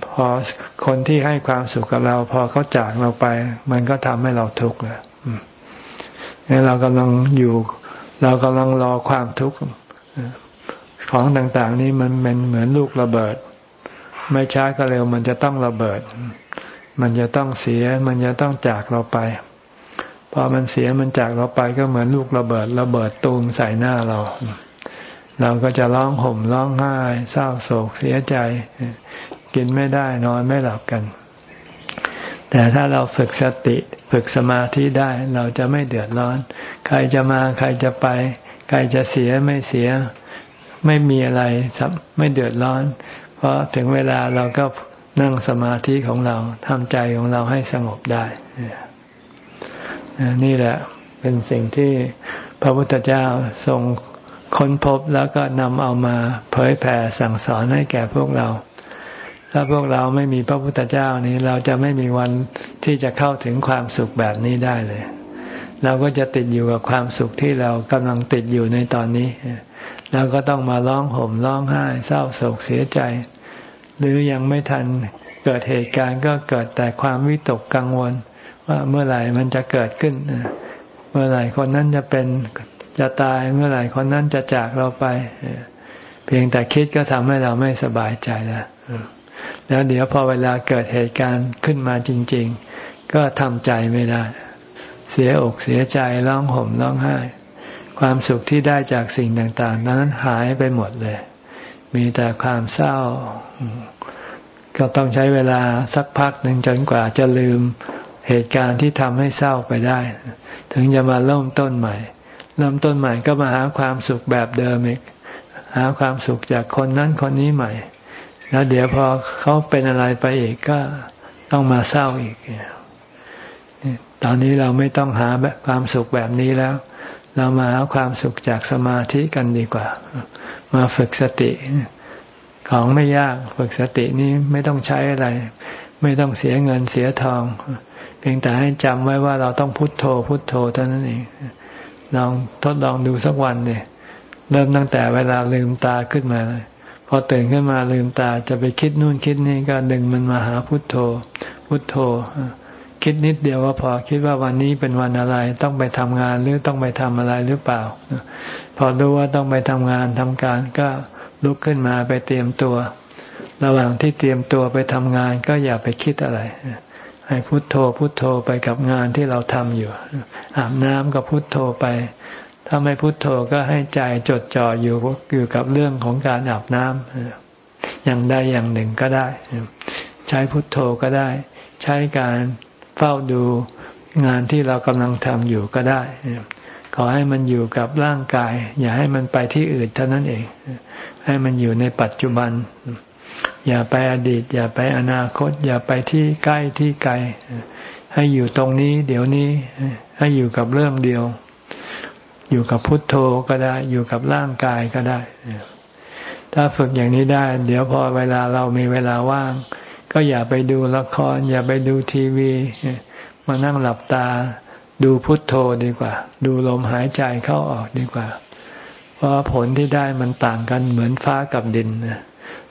พอคนที่ให้ความสุขกับเรา พอเขาจากเราไป มันก็ทำให้เราทุกข์ล้วนี่ เรากำลังอยู่ เรากำลังรอความทุกข์ของต่างๆ นี้มันเป็นเหมือนลูกระเบิด ไม่ช้าก็เร็ว มันจะต้องระเบิด มันจะต้องเสีย มันจะต้องจากเราไป พอมันเสียมันจากเราไปก็เหมือนลูกระเบิด ระเบิดตูมใส่หน้าเรา เราก็จะร้องห่มร้องไห้ เศร้าโศกเสียใจ กินไม่ได้นอนไม่หลับกัน แต่ถ้าเราฝึกสติฝึกสมาธิได้เราจะไม่เดือดร้อน ใครจะมาใครจะไป ใครจะเสียไม่เสีย ไม่มีอะไรไม่เดือดร้อน เพราะถึงเวลาเราก็นั่งสมาธิของเราทำใจของเราให้สงบได้ นี่แหละเป็นสิ่งที่พระพุทธเจ้าทรงค้นพบแล้วก็นำเอามาเผยแผ่สั่งสอนให้แก่พวกเรา ถ้าพวกเราไม่มีพระพุทธเจ้านี้ เราจะไม่มีวันที่จะเข้าถึงความสุขแบบนี้ได้เลย เราก็จะติดอยู่กับความสุขที่เรากำลังติดอยู่ในตอนนี้เราก็ต้องมาร้องห่มร้องไห้ เศร้าโศกเสียใจ หรือยังไม่ทันเกิดเหตุการณ์ก็เกิดแต่ความวิตกกังวล ว่าเมื่อไหร่มันจะเกิดขึ้น เมื่อไหร่คนนั้นจะเป็นจะตายเมื่อไหร่คนนั้นจะจากเราไป เพียงแต่คิดก็ทำให้เราไม่สบายใจแล้ว แล้วเดี๋ยวพอเวลาเกิดเหตุการณ์ขึ้นมาจริง ๆ ก็ทำใจไม่ได้ เสียอกเสียใจร้องห่มร้องไห้ ความสุขที่ได้จากสิ่งต่างๆ นั้นหายไปหมดเลย มีแต่ความเศร้า ก็ต้องใช้เวลาสักพักหนึ่งจนกว่าจะลืมเหตุการณ์ที่ทำให้เศร้าไปได้ ถึงจะมาเริ่มต้นใหม่ เริ่มต้นใหม่ก็มาหาความสุขแบบเดิมอีกหาความสุขจากคนนั้นคนนี้ใหม่ แล้วเดี๋ยวพอเขาเป็นอะไรไปอีกก็ต้องมาเศร้าอีก ตอนนี้เราไม่ต้องหาแบบความสุขแบบนี้แล้ว เรามาหาความสุขจากสมาธิกันดีกว่า มาฝึกสติ ของไม่ยากฝึกสตินี้ไม่ต้องใช้อะไร ไม่ต้องเสียเงินเสียทอง เพียงแต่ให้จำไว้ว่าเราต้องพุโทโธ พุโทโธเท่านั้นเองลองทดลองดูสักวันเนี่ยเริ่มตั้งแต่เวลาลืมตาขึ้นมาเลย พอตื่นขึ้นมาลืมตาจะไปคิดนู่นคิดนี่ก็ดึงมันมาหาพุทโธ พุทโธ คิดนิดเดียวว่าพอคิดว่าวันนี้เป็นวันอะไร ต้องไปทำงานหรือต้องไปทำอะไรหรือเปล่า พอรู้ว่าต้องไปทำงานทำการก็ลุกขึ้นมาไปเตรียมตัว ระหว่างที่เตรียมตัวไปทำงานก็อย่าไปคิดอะไรให้พุโทโธพุโทโธไปกับงานที่เราทำอยู่อาบน้ำก็พุโทโธไป ถ้าไม่พุโทโธก็ให้ใจจดจ่ออยู่อยู่กับเรื่องของการอาบน้ำอย่างใดอย่างหนึ่งก็ได้ ใช้พุทโธก็ได้ ใช้การเฝ้าดูงานที่เรากำลังทำอยู่ก็ได้ ขอให้มันอยู่กับร่างกาย อย่าให้มันไปที่อื่นเท่านั้นเอง ให้มันอยู่ในปัจจุบัน อย่าไปอดีต อย่าไปอนาคต อย่าไปที่ใกล้ที่ไกล ให้อยู่ตรงนี้ เดี๋ยวนี้ ให้อยู่กับเรื่องเดียว อยู่กับพุทโธก็ได้ อยู่กับร่างกายก็ได้ ถ้าฝึกอย่างนี้ได้ เดี๋ยวพอเวลาเรามีเวลาว่าง ก็อย่าไปดูละคร อย่าไปดูทีวี มานั่งหลับตา ดูพุทโธดีกว่า ดูลมหายใจเข้าออกดีกว่า เพราะผลที่ได้มันต่างกันเหมือนฟ้ากับดิน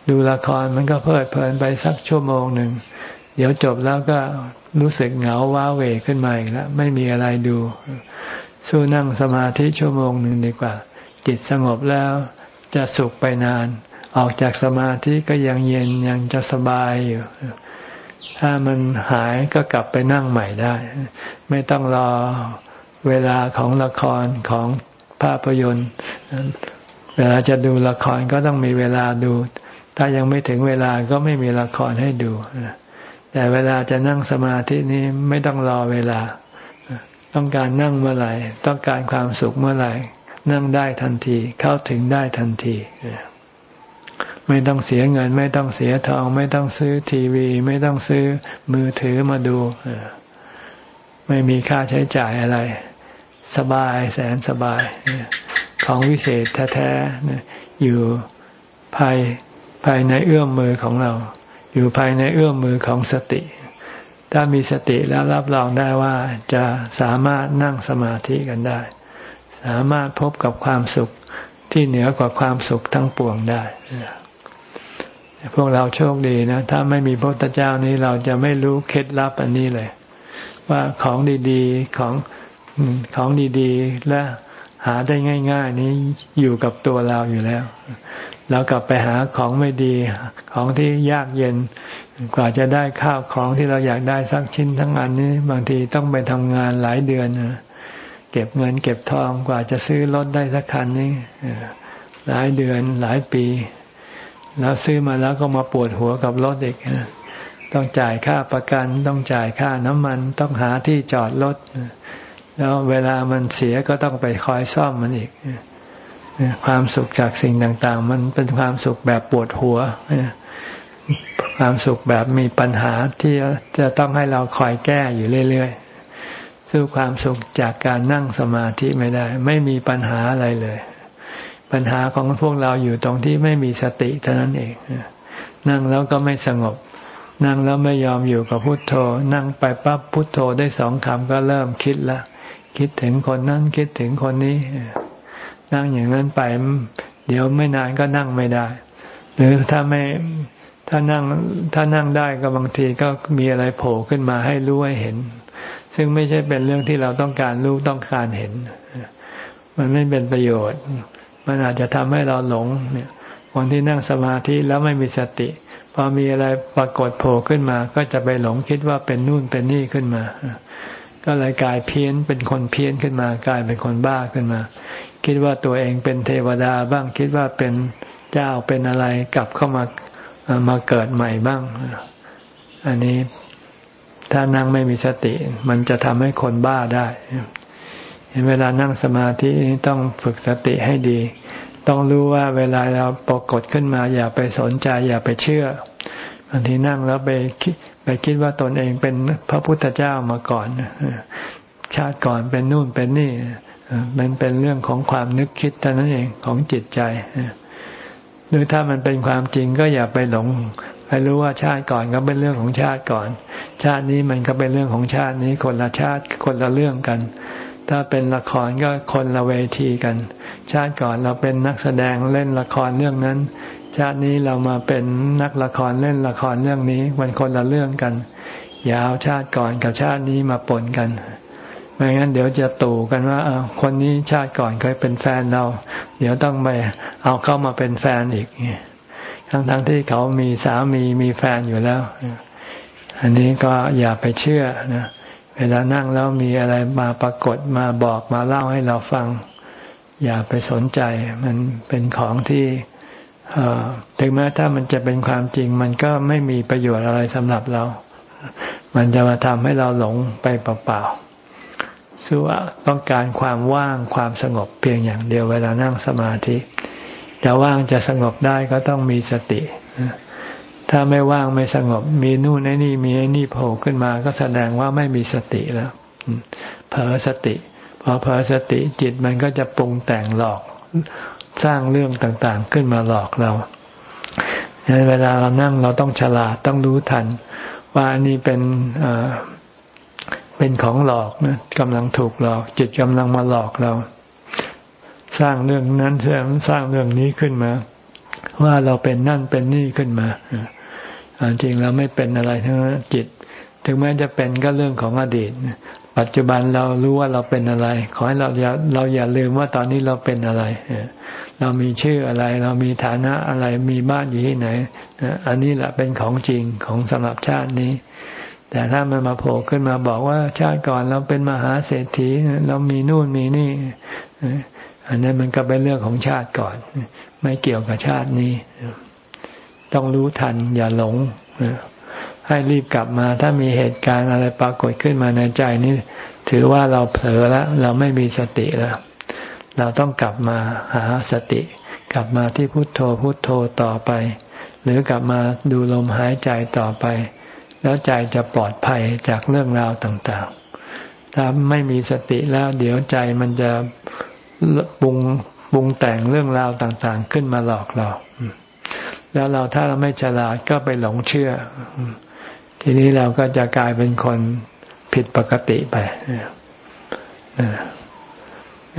ดูละครมันก็เพลิดเพลินไปสักชั่วโมงหนึ่งเดี๋ยวจบแล้วก็รู้สึกเหงาว้าเหวขึ้นมาอีกแล้ว ไม่มีอะไรดู สู้นั่งสมาธิชั่วโมงหนึ่งดีกว่า จิตสงบแล้วจะสุขไปนาน ออกจากสมาธิก็ยังเย็นยังจะสบายอยู่ ถ้ามันหายก็กลับไปนั่งใหม่ได้ ไม่ต้องรอเวลาของละครของภาพยนตร์ เวลาจะดูละครก็ต้องมีเวลาดู ถ้ายังไม่ถึงเวลาก็ไม่มีละครให้ดู แต่เวลาจะนั่งสมาธินี้ไม่ต้องรอเวลา ต้องการนั่งเมื่อไหร่ต้องการความสุขเมื่อไหร่นั่งได้ทันทีเข้าถึงได้ทันทีไม่ต้องเสียเงิน ไม่ต้องเสียทอง ไม่ต้องซื้อทีวี ไม่ต้องซื้อมือถือมาดูไม่มีค่าใช้จ่ายอะไร สบายแสนสบาย ของวิเศษแท้ๆอยู่ภายภายในเอื้อมมือของเรา อยู่ภายในเอื้อมมือของสติ ถ้ามีสติแล้วรับรองได้ว่าจะสามารถนั่งสมาธิกันได้ สามารถพบกับความสุขที่เหนือกว่าความสุขทั้งปวงได้พวกเราโชคดีนะ ถ้าไม่มีพระพุทธเจ้านี้เราจะไม่รู้เคล็ดลับอันนี้เลย ว่าของดีๆของของดีๆ และหาได้ง่าย ๆ นี้อยู่กับตัวเราอยู่แล้ว เรากลับไปหาของไม่ดี ของที่ยากเย็น กว่าจะได้ข้าวของที่เราอยากได้สักชิ้นทั้งอันนี้ บางทีต้องไปทำงานหลายเดือนเก็บเงินเก็บทองกว่าจะซื้อรถได้สักคันนี้หลายเดือนหลายปี แล้วซื้อมาแล้วก็มาปวดหัวกับรถอีกต้องจ่ายค่าประกัน ต้องจ่ายค่าน้ำมัน ต้องหาที่จอดรถแล้วเวลามันเสียก็ต้องไปคอยซ่อมมันอีกความสุขจากสิ่งต่าง ๆ มันเป็นความสุขแบบปวดหัว ความสุขแบบมีปัญหาที่จะต้องให้เราคอยแก้อยู่เรื่อยๆสู้ความสุขจากการนั่งสมาธิไม่ได้ ไม่มีปัญหาอะไรเลย ปัญหาของพวกเราอยู่ตรงที่ไม่มีสติเท่านั้นเองนั่งแล้วก็ไม่สงบ นั่งแล้วไม่ยอมอยู่กับพุทโธ นั่งไปปั๊บพุทโธได้สองคำก็เริ่มคิดละคิดถึงคนนั้นคิดถึงคนนี้ นั่งอย่างนั้นไป เดี๋ยวไม่นานก็นั่งไม่ได้ หรือถ้าไม่ ถ้านั่งถ้านั่งได้ก็บางทีก็มีอะไรโผล่ขึ้นมาให้รู้ให้เห็น ซึ่งไม่ใช่เป็นเรื่องที่เราต้องการรู้ต้องการเห็น มันไม่เป็นประโยชน์ มันอาจจะทำให้เราหลงเนี่ยคนที่นั่งสมาธิแล้วไม่มีสติ พอมีอะไรปรากฏโผล่ขึ้นมา ก็จะไปหลงคิดว่าเป็นนู่นเป็นนี่ขึ้นมา ก็เลยกลายเพี้ยนเป็นคนเพี้ยนขึ้นมากลายเป็นคนบ้าขึ้นมา คิดว่าตัวเองเป็นเทวดาบ้างคิดว่าเป็นเจ้าเป็นอะไรกลับเข้ามา มาเกิดใหม่บ้าง อันนี้ถ้านั่งไม่มีสติ มันจะทำให้คนบ้าได้เวลานั่งสมาธิต้องฝึกสติให้ดี ต้องรู้ว่าเวลาเราปรากฏขึ้นมา อย่าไปสนใจ อย่าไปเชื่อบางทีนั่งแล้วไปคิดไปคิดว่าตนเองเป็นพระพุทธเจ้ามาก่อนชาติก่อนเป็นนู่นเป็นนี่มันเป็นเรื่องของความนึกคิดเท่านั้นเองของจิตใจ หรือถ้ามันเป็นความจริงก็อย่าไปหลงให้รู้ว่าชาติก่อนก็เป็นเรื่องของชาติก่อน ชาตินี้มันก็เป็นเรื่องของชาตินี้คนละชาติคนละเรื่องกัน ถ้าเป็นละครก็คนละเวทีกัน ชาติก่อนเราเป็นนักแสดงเล่นละครเรื่องนั้น ชาตินี้เรามาเป็นนักละครเล่นละครเรื่องนี้มันคนละเรื่องกัน อย่าเอาชาติก่อนกับชาตินี้มาปนกัน ไม่งั้นเดี๋ยวจะตู่กันว่าคนนี้ชาติก่อนเคยเป็นแฟนเรา เดี๋ยวต้องไปเอาเข้ามาเป็นแฟนอีกทั้งๆทที่เขามีสามีมีแฟนอยู่แล้ว อันนี้ก็อย่าไปเชื่อนะเวลานั่งแล้วมีอะไรมาปรากฏมาบอกมาเล่าให้เราฟัง อย่าไปสนใจ มันเป็นของที่ถึงแม้ถ้ามันจะเป็นความจริง มันก็ไม่มีประโยชน์อะไรสำหรับเรา มันจะมาทำให้เราหลงไปเปล่าๆ สู้ต้องการความว่างความสงบเพียงอย่างเดียวเวลานั่งสมาธิ จะว่างจะสงบได้ก็ต้องมีสติ ถ้าไม่ว่างไม่สงบ มีนู่นไอ้นี่มีไอ้นี่โผล่ขึ้นมา ก็แสดงว่าไม่มีสติแล้วเผลอสติพอเผลอสติจิตมันก็จะปรุงแต่งหลอกสร้างเรื่องต่างๆ ขึ้นมาหลอกเราดังนั้นเวลาเรานั่งเราต้องฉลาดต้องรู้ทัน ว่าอันนี้เป็น เป็นของหลอกนะกำลังถูกหลอก จิตกำลังมาหลอกเรา สร้างเรื่องนั้นสร้างสร้างเรื่องนี้ขึ้นมา ว่าเราเป็นนั่นเป็นนี่ขึ้นมาจริงเราไม่เป็นอะไรทั้งนั้นจิต ถึงแม้จะเป็นก็เรื่องของอดีตปัจจุบันเรารู้ว่าเราเป็นอะไร ขอให้เราอย่าเราอย่าลืมว่าตอนนี้เราเป็นอะไรเรามีชื่ออะไร เรามีฐานะอะไรมีบ้านอยู่ที่ไหนอันนี้แหละเป็นของจริงของสำหรับชาตินี้ แต่ถ้ามันมาโผล่ขึ้นมาบอกว่าชาติก่อนเราเป็นมหาเศรษฐีเรามีนู่นมีนี่ อันนั้นมันก็เป็นเรื่องของชาติก่อน ไม่เกี่ยวกับชาตินี้ ต้องรู้ทันอย่าหลงให้รีบกลับมา ถ้ามีเหตุการณ์อะไรปรากฏขึ้นมาในใจนี่ถือว่าเราเผลอแล้ว เราไม่มีสติแล้ว เราต้องกลับมาหาสติ กลับมาที่พุทโธพุทโธต่อไป หรือกลับมาดูลมหายใจต่อไป แล้วใจจะปลอดภัยจากเรื่องราวต่างๆ ถ้าไม่มีสติแล้ว เดี๋ยวใจมันจะปรุงปรุงแต่งเรื่องราวต่างๆ ขึ้นมาหลอกเรา แล้วเราถ้าเราไม่ฉลาดก็ไปหลงเชื่อ ทีนี้เราก็จะกลายเป็นคนผิดปกติไป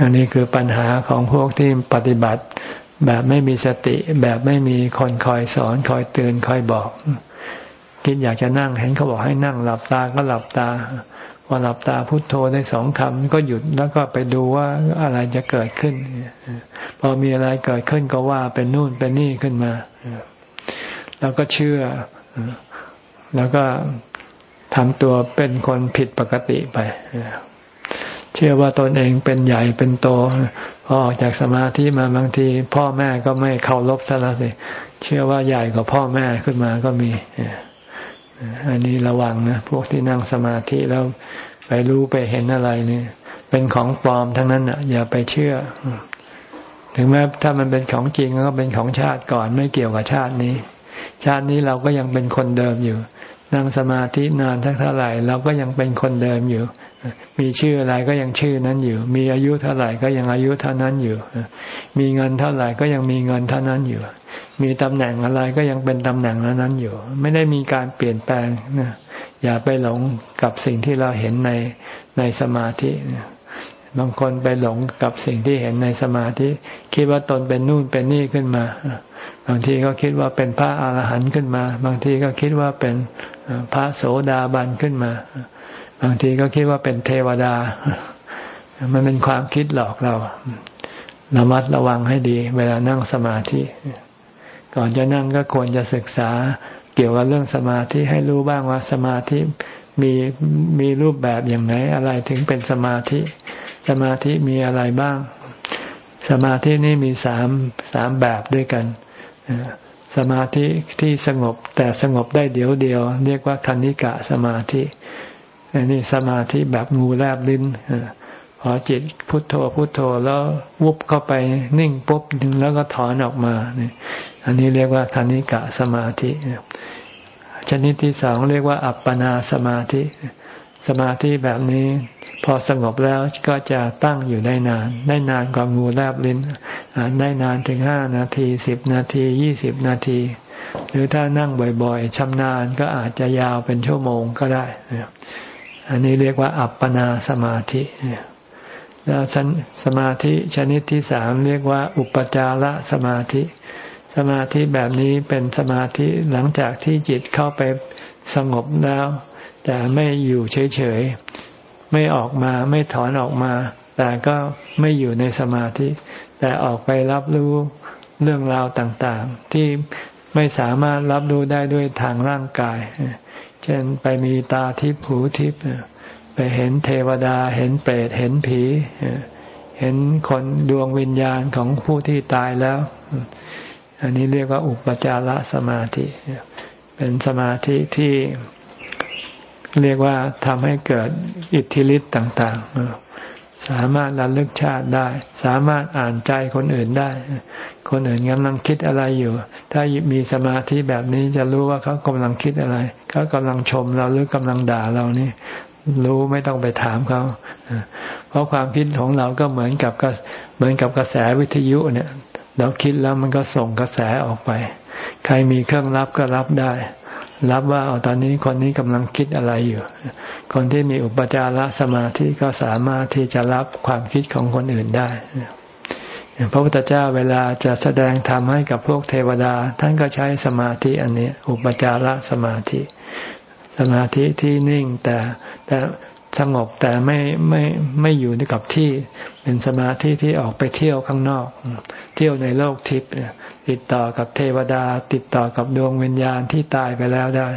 อันนี้คือปัญหาของพวกที่ปฏิบัติ แบบไม่มีสติ แบบไม่มีคนคอยสอน คอยเตือนคอยบอก คิดอยากจะนั่งเห็นเขาบอกให้นั่งหลับตาก็หลับตาพอหลับตาพุโทโธได้สองคำก็หยุดแล้วก็ไปดูว่าอะไรจะเกิดขึ้น พอมีอะไรเกิดขึ้นก็ว่าเป็นนู่นเป็นนี่ขึ้นมา แล้วก็เชื่อ แล้วก็ทำตัวเป็นคนผิดปกติไป เชื่อว่าตนเองเป็นใหญ่เป็นโต พอออกจากสมาธิมาบางที พ่อแม่ก็ไม่เคารพซะแล้วสิ เชื่อว่าใหญ่กว่าพ่อแม่ขึ้นมาก็มี อันนี้ระวังนะพวกที่นั่งสมาธิแล้วไปรู้ไปเห็นอะไรเนี่ย เป็นของปลอมทั้งนั้นอะ อย่าไปเชื่อ ถึงแม้ถ้ามันเป็นของจริงก็เป็นของชาติก่อนไม่เกี่ยวกับชาตินี้ ชาตินี้เราก็ยังเป็นคนเดิมอยู่ นั่งสมาธินานทั้งเท่าไหร่ เราก็ยังเป็นคนเดิมอยู่ มีชื่ออะไรก็ยังชื่อนั้นอยู่ มีอายุเท่าไหร่ก็ยังอายุเท่านั้นอยู่ มีเงินเท่าไหร่ก็ยังมีเงินเท่านั้นอยู่ มีตำแหน่งอะไรก็ยังเป็นตำแหน่งนั้นอยู่ ไม่ได้มีการเปลี่ยนแปลงนะอย่าไปหลงกับสิ่งที่เราเห็นในในสมาธิบางคนไปหลงกับสิ่งที่เห็นในสมาธิ คิดว่าตนเป็นนู่นเป็นนี่ขึ้นมา บางทีก็คิดว่าเป็นพระอาหารหันต์ขึ้นมา บางทีก็คิดว่าเป็นพระโสดาบันขึ้นมา บางทีก็คิดว่าเป็นเทวดา มันเป็นความคิดหลอกเราระมัดระวังให้ดี เวลานั่งสมาธิ ก่อนจะนั่งก็ควรจะศึกษาเกี่ยวกับเรื่องสมาธิให้รู้บ้างว่าสมาธิมีมีรูปแบบอย่างไหนอะไรถึงเป็นสมาธิ สมาธิมีอะไรบ้าง สมาธินี่มีสามสามแบบด้วยกัน สมาธิที่สงบแต่สงบได้เดียวเดียว เรียกว่าคันิกะสมาธิอันนี้สมาธิแบบงูแลบลิ้นพอจิตพุทโธพุทโธแล้ววุบเข้าไปนิ่งปุ๊บแล้วก็ถอนออกมาเนี่ย อันนี้เรียกว่าคณิกะสมาธิ ชนิดที่สองเรียกว่า อัปปนาสมาธิ สมาธิแบบนี้พอสงบแล้วก็จะตั้งอยู่ได้นาน ได้นานกว่างูแลบลิ้น ได้นานถึงห้านาทีสิบนาทียี่สิบนาที หรือถ้านั่งบ่อยๆชำนาญก็อาจจะยาวเป็นชั่วโมงก็ได้ อันนี้เรียกว่า อัปปนาสมาธิแล้วสมาธิชนิดที่สามเรียกว่า อุปจารสมาธิ สมาธิแบบนี้เป็นสมาธิหลังจากที่จิตเข้าไปสงบแล้ว แต่ไม่อยู่เฉยๆ ไม่ออกมาไม่ถอนออกมา แต่ก็ไม่อยู่ในสมาธิ แต่ออกไปรับรู้เรื่องราวต่างๆ ที่ไม่สามารถรับรู้ได้ด้วยทางร่างกาย เช่นไปมีตาทิพย์หูทิพย์ไปเห็นเทวดา เห็นเปรต เห็นผี เห็นคนดวงวิญญาณของผู้ที่ตายแล้ว อันนี้เรียกว่าอุปจารสมาธิ เป็นสมาธิที่เรียกว่าทำให้เกิดอิทธิฤทธิ์ต่างๆ สามารถระลึกชาติได้ สามารถอ่านใจคนอื่นได้ คนอื่นกำลังคิดอะไรอยู่ ถ้ามีสมาธิแบบนี้จะรู้ว่าเขากำลังคิดอะไร เขากำลังชมเราหรือกำลังด่าเรานี่ รู้ไม่ต้องไปถามเขา เพราะความคิดของเราก็เหมือนกับเหมือนกับกระแสวิทยุเนี่ย เราคิดแล้วมันก็ส่งกระแสออกไป ใครมีเครื่องรับก็รับได้ รับว่าเอาตอนนี้คนนี้กำลังคิดอะไรอยู่ คนที่มีอุปจารสมาธิก็สามารถที่จะรับความคิดของคนอื่นได้พระพุทธเจ้าเวลาจะแสดงธรรมให้กับพวกเทวดา ท่านก็ใช้สมาธิอันนี้ อุปจารสมาธิ สมาธิที่นิ่งแต่แต่สงบแต่ไม่ไม่ไม่อยู่กับที่ เป็นสมาธิที่ออกไปเที่ยวข้างนอก เที่ยวในโลกทิพย์ติดต่อกับเทวดา ติดต่อกับดวงวิญญาณที่ตายไปแล้วได้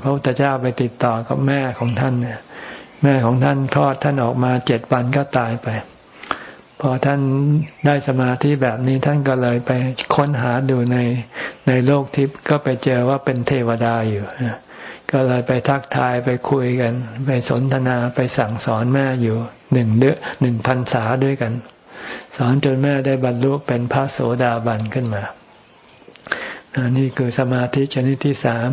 พระพุทธเจ้าไปติดต่อกับแม่ของท่านแม่ของท่านคลอดท่านออกมาเจ็ดวันก็ตายไป พอท่านได้สมาธิแบบนี้ท่านก็เลยไปค้นหาดูในในโลกทิพย์ก็ไปเจอว่าเป็นเทวดาอยู่ก็เลยไปทักทายไปคุยกัน ไปสนทนาไปสั่งสอนแม่อยู่หนึ่งเดือนหนึ่งพันษาด้วยกัน สอนจนแม่ได้บรรลุเป็นพระโสดาบันขึ้นมานี่คือสมาธิชนิดที่สาม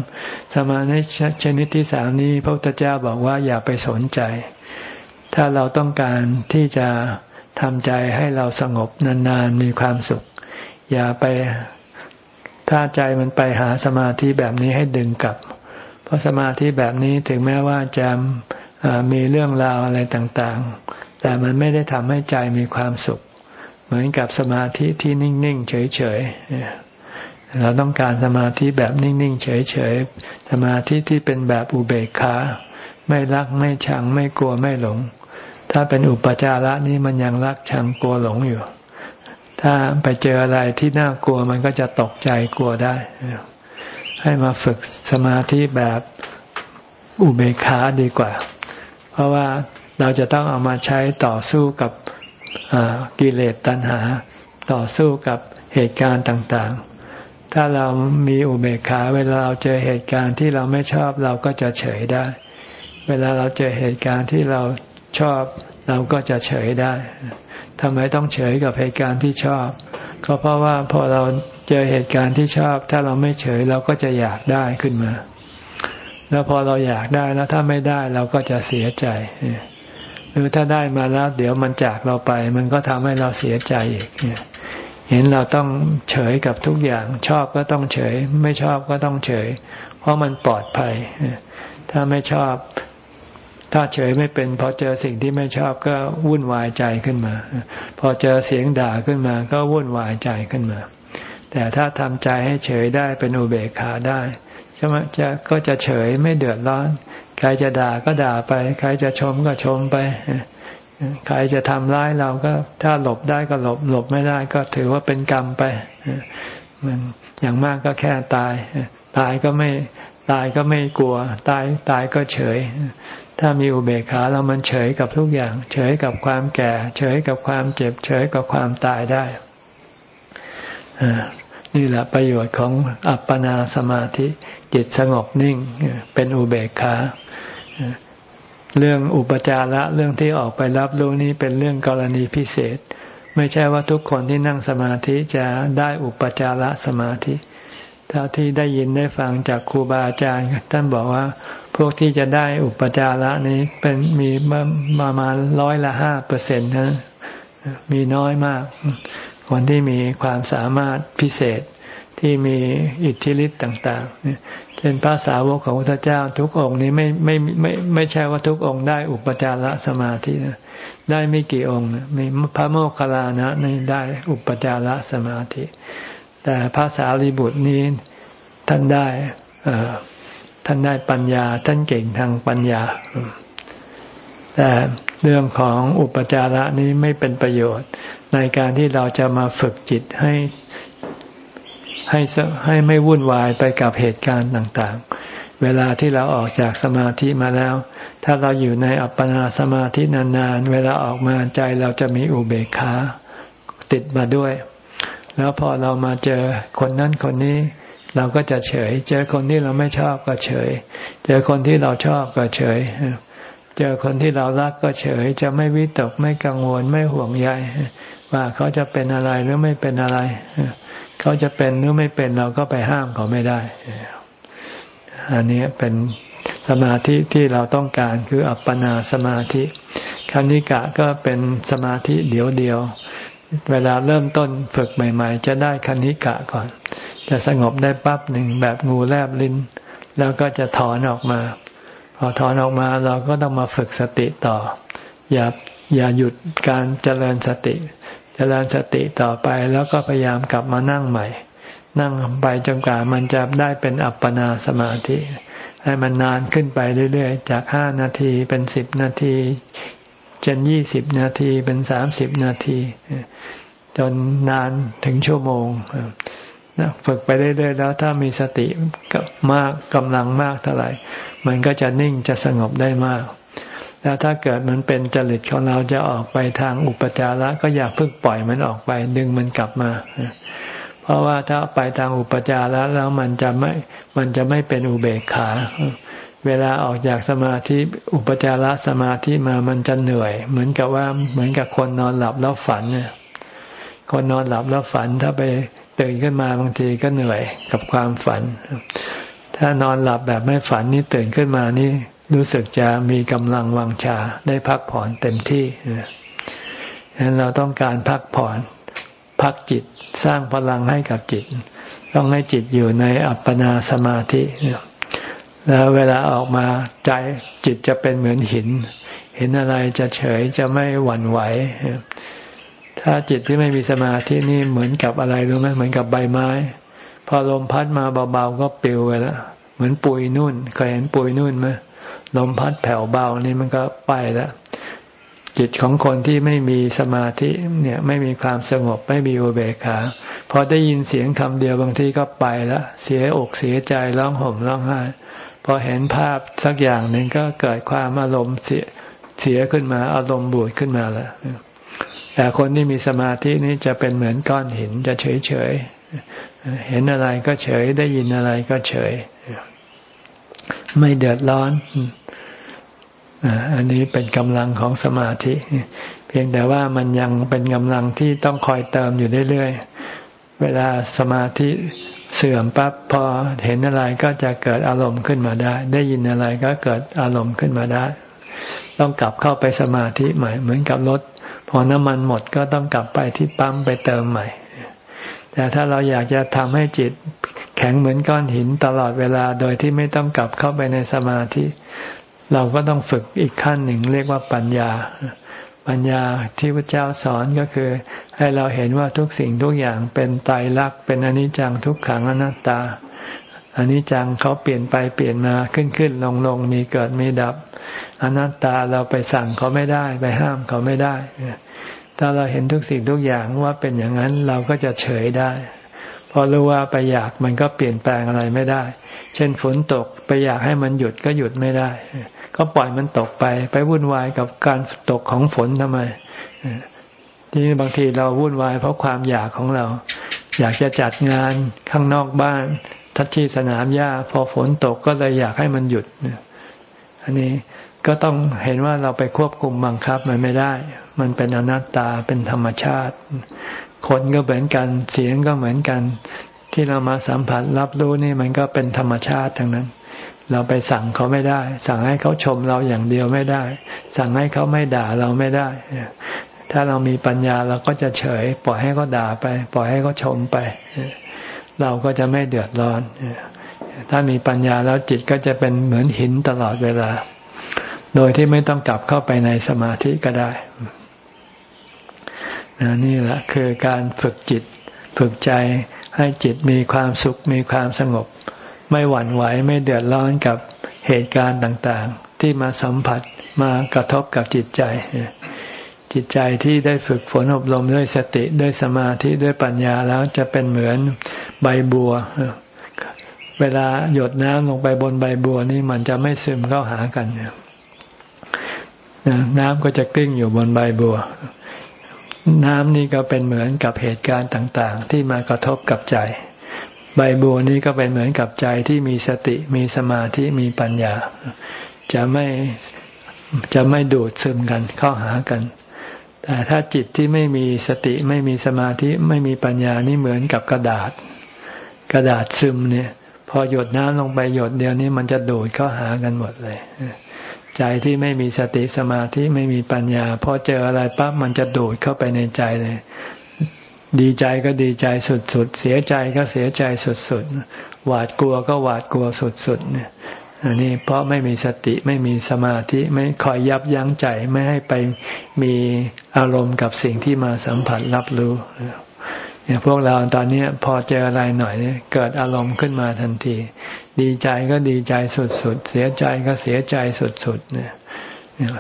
สมาธิชนิดที่สามนี้พระพุทธเจ้าบอกว่าอย่าไปสนใจ ถ้าเราต้องการที่จะทำใจให้เราสงบนานๆมีความสุข อย่าไปถ้าใจมันไปหาสมาธิแบบนี้ให้ดึงกลับ เพราะสมาธิแบบนี้ถึงแม้ว่าจะมีเรื่องราวอะไรต่างๆ แต่มันไม่ได้ทำให้ใจมีความสุข เหมือนกับสมาธิที่นิ่งๆเฉยๆเราต้องการสมาธิแบบนิ่งๆเฉยๆสมาธิที่เป็นแบบอุเบกขาไม่รักไม่ชังไม่กลัวไม่หลง ถ้าเป็นอุปจาระนี้มันยังรักชังกลัวหลงอยู่ ถ้าไปเจออะไรที่น่ากลัวมันก็จะตกใจกลัวได้ ให้มาฝึกสมาธิแบบอุเบกขาดีกว่า เพราะว่าเราจะต้องเอามาใช้ต่อสู้กับ กิเลสตัณหา ต่อสู้กับเหตุการณ์ต่างๆ ถ้าเรามีอุเบกขาเวลาเราเจอเหตุการณ์ที่เราไม่ชอบเราก็จะเฉยได้ เวลาเราเจอเหตุการณ์ที่เราชอบเราก็จะเฉยได้ทำไมต้องเฉยกับเหตุการณ์ที่ชอบ ก็เพราะว่าพอเราเจอเหตุการณ์ที่ชอบ ถ้าเราไม่เฉยเราก็จะอยากได้ขึ้นมา แล้วพอเราอยากได้แล้วถ้าไม่ได้เราก็จะเสียใจ หรือถ้าได้มาแล้ว เดี๋ยวมันจากเราไป มันก็ทำให้เราเสียใจอีกเห็นเราต้องเฉยกับทุกอย่าง ชอบก็ต้องเฉย ไม่ชอบก็ต้องเฉย เพราะมันปลอดภัย ถ้าไม่ชอบ ถ้าเฉยไม่เป็นพอเจอสิ่งที่ไม่ชอบก็วุ่นวายใจขึ้นมา พอเจอเสียงด่าขึ้นมา ก็วุ่นวายใจขึ้นมา แต่ถ้าทำใจให้เฉยได้เป็นอุเบกขาได้ใช่ไหมจะก็จะเฉยไม่เดือดร้อน ใครจะด่าก็ด่าไป ใครจะชมก็ชมไป ใครจะทำร้ายเราก็ถ้าหลบได้ก็หลบ หลบไม่ได้ก็ถือว่าเป็นกรรมไป มันอย่างมากก็แค่ตาย ตายก็ไม่ตายก็ไม่กลัว ตายตายก็เฉย ถ้ามีอุเบกขาเรามันเฉยกับทุกอย่าง เฉยกับความแก่ เฉยกับความเจ็บ เฉยกับความตายได้นี่แหละประโยชน์ของอัปปนาสมาธิ จิตสงบนิ่ง เป็นอุเบกขา เรื่องอุปจาระเรื่องที่ออกไปรับรู้นี้เป็นเรื่องกรณีพิเศษ ไม่ใช่ว่าทุกคนที่นั่งสมาธิจะได้อุปจาระสมาธิเท่าที่ได้ยินได้ฟังจากครูบาอาจารย์ท่านบอกว่า พวกที่จะได้อุปจาระนี้เป็นมีประมาณร้อยละห้าเปอร์เซ็นต์นะมีน้อยมาก คนที่มีความสามารถพิเศษที่มีอิทธิฤทธิ์ต่าง ๆ เช่นพระสาวกของพระเจ้าทุกองค์นี้ไม่ไม่ไม่ไม่ใช่ว่าทุกองค์ได้อุปจารสมาธินะได้ไม่กี่องค์มีพระโมคคัลลานะนี่ได้อุปจารสมาธิ แต่พระสารีบุตรนี้ท่านได้ท่านได้ปัญญา ท่านเก่งทางปัญญา แต่เรื่องของอุปจาระนี้ไม่เป็นประโยชน์ในการที่เราจะมาฝึกจิตให้ ให้ให้ไม่วุ่นวายไปกับเหตุการณ์ต่างๆ เวลาที่เราออกจากสมาธิมาแล้ว ถ้าเราอยู่ในอัปปนาสมาธินานๆ เวลาออกมาใจเราจะมีอุเบกขาติดมาด้วย แล้วพอเรามาเจอคนนั้นคนนี้ เราก็จะเฉย เจอคนที่เราไม่ชอบก็เฉย เจอคนที่เราชอบก็เฉย เจอคนที่เรารักก็เฉย จะไม่วิตกไม่กังวลไม่ห่วงใยว่าเขาจะเป็นอะไรหรือไม่เป็นอะไร เขาจะเป็นหรือไม่เป็นเราก็ไปห้ามเขาไม่ได้ อันนี้เป็นสมาธิที่เราต้องการคืออัปปนาสมาธิคณิกะก็เป็นสมาธิเดียวเดียว เวลาเริ่มต้นฝึกใหม่ ๆ จะได้คณิกะก่อน จะสงบได้ปั๊บหนึ่งแบบงูแลบลิ้น แล้วก็จะถอนออกมา พอถอนออกมาเราก็ต้องมาฝึกสติต่อ อย่าอย่าหยุดการเจริญสติ จริญสติต่อไปแล้วก็พยายามกลับมานั่งใหม่ นั่งไปจนกว่ามันจะได้เป็นอัปปนาสมาธิ ให้มันนานขึ้นไปเรื่อยๆ จากห้านาทีเป็นสิบนาทีจนยี่สิบนาทีเป็นสามสิบนาทีจจนนานถึงชั่วโมงฝึกไปเรื่อยๆแล้วถ้ามีสติมากกำลังมากเท่าไหร่ มันก็จะนิ่งจะสงบได้มาก แล้วถ้าเกิดมันเป็นจริตของเราจะออกไปทางอุปจาระก็อย่าเพิ่งปล่อยมันออกไป ดึงมันกลับมา เพราะว่าถ้าไปทางอุปจาระแล้วมันจะไม่มันจะไม่เป็นอุเบกขาเวลาออกจากสมาธิอุปจารสมาธิมามันจะเหนื่อย เหมือนกับว่าเหมือนกับคนนอนหลับแล้วฝันเนี่ยคนนอนหลับแล้วฝันถ้าไปตื่นขึ้นมาบางทีก็เหนื่อยกับความฝัน ถ้านอนหลับแบบไม่ฝันนี่ตื่นขึ้นมานี่ รู้สึกจะมีกำลังวังชาได้พักผ่อนเต็มที่ฉะนั้นเราต้องการพักผ่อน พักจิตสร้างพลังให้กับจิต ต้องให้จิตอยู่ในอัปปนาสมาธิแล้วเวลาออกมาใจจิตจะเป็นเหมือนหิน เห็นอะไรจะเฉยจะไม่หวั่นไหวถ้าจิตที่ไม่มีสมาธินี่เหมือนกับอะไรรู้ไหมเหมือนกับใบไม้ พอลมพัดมาเบาๆก็ปลิวไปแล้วเหมือนปุยนุ่นเคยเห็นปุยนุ่นไหม ลมพัดแผ่วเบานี่มันก็ไปแล้วจิตของคนที่ไม่มีสมาธิเนี่ยไม่มีความสงบไม่มีอุเบกขาพอได้ยินเสียงคำเดียวบางทีก็ไปแล้วเสียอกเสียใจร้องห่มร้องไห้พอเห็นภาพสักอย่างหนึ่งก็เกิดความอารมณ์เสียเสียขึ้นมา อารมณ์บูดขึ้นมาแล้วแต่คนที่มีสมาธินี้จะเป็นเหมือนก้อนหินจะเฉยเฉยเห็นอะไรก็เฉยได้ยินอะไรก็เฉย ไม่เดือดร้อนอันนี้เป็นกำลังของสมาธิ เพียงแต่ว่ามันยังเป็นกำลังที่ต้องคอยเติมอยู่เรื่อยๆ เวลาสมาธิเสื่อมปั๊บพอเห็นอะไรก็จะเกิดอารมณ์ขึ้นมาได้ ได้ยินอะไรก็เกิดอารมณ์ขึ้นมาได้ ต้องกลับเข้าไปสมาธิใหม่ เหมือนกับรถ พอน้ำมันหมดก็ต้องกลับไปที่ปั๊มไปเติมใหม่ แต่ถ้าเราอยากจะทำให้จิต แข็งเหมือนก้อนหินตลอดเวลาโดยที่ไม่ต้องกลับเข้าไปในสมาธิ เราก็ต้องฝึกอีกขั้นหนึ่งเรียกว่าปัญญา ปัญญาที่พระเจ้าสอนก็คือ ให้เราเห็นว่าทุกสิ่งทุกอย่างเป็นไตรลักษณ์เป็นอนิจจังทุกขังอนัตตาอนิจจังเขาเปลี่ยนไปเปลี่ยนมาขึ้นขึ้นลงลงมีเกิดมีดับ อนัตตาเราไปสั่งเขาไม่ได้ไปห้ามเขาไม่ได้ถ้าเราเห็นทุกสิ่งทุกอย่างว่าเป็นอย่างนั้นเราก็จะเฉยได้ พอรู้ว่าไปอยากมันก็เปลี่ยนแปลงอะไรไม่ได้ เช่นฝนตกไปอยากให้มันหยุดก็หยุดไม่ได้ ก็ปล่อยมันตกไป ไปวุ่นวายกับการตกของฝนทำไมที่บางทีเราวุ่นวายเพราะความอยากของเรา อยากจะจัดงานข้างนอกบ้านทัดที่สนามหญ้าพอฝนตกก็เลยอยากให้มันหยุดอันนี้ก็ต้องเห็นว่าเราไปควบคุมบังคับมันไม่ได้ มันเป็นอนัตตาเป็นธรรมชาติ คนก็เหมือนกัน เสียงก็เหมือนกัน ที่เรามาสัมผัสรับรู้นี่มันก็เป็นธรรมชาติทั้งนั้น เราไปสั่งเขาไม่ได้ สั่งให้เขาชมเราอย่างเดียวไม่ได้ สั่งให้เขาไม่ด่าเราไม่ได้ ถ้าเรามีปัญญาเราก็จะเฉย ปล่อยให้เขาด่าไป ปล่อยให้เขาชมไป เราก็จะไม่เดือดร้อนถ้ามีปัญญาแล้วจิตก็จะเป็นเหมือนหินตลอดเวลา โดยที่ไม่ต้องกลับเข้าไปในสมาธิก็ได้ นนี่แหละคือการฝึกจิต ฝึกใจให้จิตมีความสุขมีความสงบ ไม่หวั่นไหวไม่เดือดร้อนกับเหตุการณ์ต่างๆ ที่มาสัมผัสมากระทบกับจิตใจ จิตใจที่ได้ฝึกฝนอบรมด้วยสติด้วยสมาธิด้วยปัญญาแล้วจะเป็นเหมือนใบบัว เวลาหยดน้ำลงไปบนใบบัวนี่มันจะไม่ซึมเข้าหากันน้ำก็จะกลิ้งอยู่บนใบบัว น้ำนี่ก็เป็นเหมือนกับเหตุการณ์ต่าง ๆ ที่มากระทบกับใจ ใบบัวนี่ก็เป็นเหมือนกับใจที่มีสติมีสมาธิมีปัญญา จะไม่จะไม่ดูดซึมกันเข้าหากัน แต่ถ้าจิตที่ไม่มีสติไม่มีสมาธิไม่มีปัญญานี่เหมือนกับกระดาษ กระดาษซึมเนี่ย พอหยดน้ำลงไปหยดเดียวนี้มันจะดูดเข้าหากันหมดเลย ใจที่ไม่มีสติสมาธิไม่มีปัญญาพอเจออะไรปั๊บมันจะดูดเข้าไปในใจเลย ดีใจก็ดีใจสุดๆ เสียใจก็เสียใจสุดๆ หวาดกลัวก็หวาดกลัวสุดๆเนี่ยอันนี้เพราะไม่มีสติไม่มีสมาธิไม่คอยยับยั้งใจไม่ให้ไปมีอารมณ์กับสิ่งที่มาสัมผัสรับรู้เนี่ยพวกเราตอนนี้พอเจออะไรหน่อยเกิดอารมณ์ขึ้นมาทันที ดีใจก็ดีใจสุดๆ เสียใจก็เสียใจสุดๆเนี่ย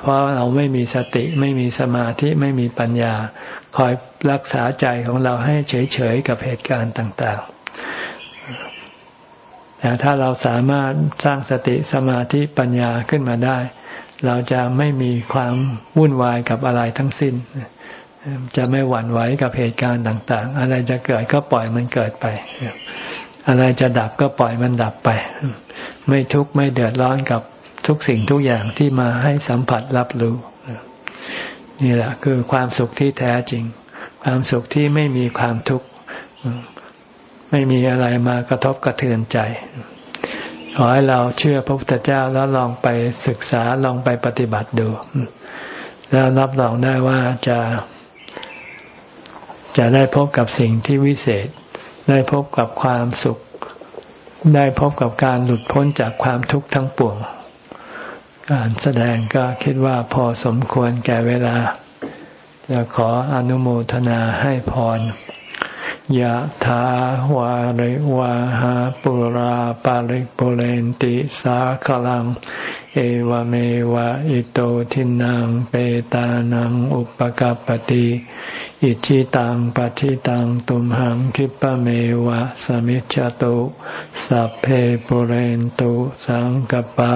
เพราะเราไม่มีสติไม่มีสมาธิไม่มีปัญญา คอยรักษาใจของเราให้เฉยๆกับเหตุการณ์ต่างๆ แต่ถ้าเราสามารถสร้างสติสมาธิปัญญาขึ้นมาได้ เราจะไม่มีความวุ่นวายกับอะไรทั้งสิ้น จะไม่หวั่นไหวกับเหตุการณ์ต่าง ๆ อะไรจะเกิดก็ปล่อยมันเกิดไป อะไรจะดับก็ปล่อยมันดับไป ไม่ทุกข์ไม่เดือดร้อนกับทุกสิ่งทุกอย่างที่มาให้สัมผัสรับรู้ นี่แหละคือความสุขที่แท้จริง ความสุขที่ไม่มีความทุกข์ไม่มีอะไรมากระทบกระเทือนใจขอให้เราเชื่อพระพุทธเจ้าแล้วลองไปศึกษาลองไปปฏิบัติดู แล้วรับรองได้ว่าจะ จะได้พบกับสิ่งที่วิเศษ ได้พบกับความสุข ได้พบกับการหลุดพ้นจากความทุกข์ทั้งปวง การแสดงก็คิดว่าพอสมควรแก่เวลา จะขออนุโมทนาให้พรยะถาวาริวาหาปุราปาริกปุเรนติสาขลัง เอวเมวะอิโตทินังเปตานังอุปกัปติอิชิตังปฏิตังตุมหังคิปะเมวะสมิจจตุสัพเพปุเรนตุสังกปา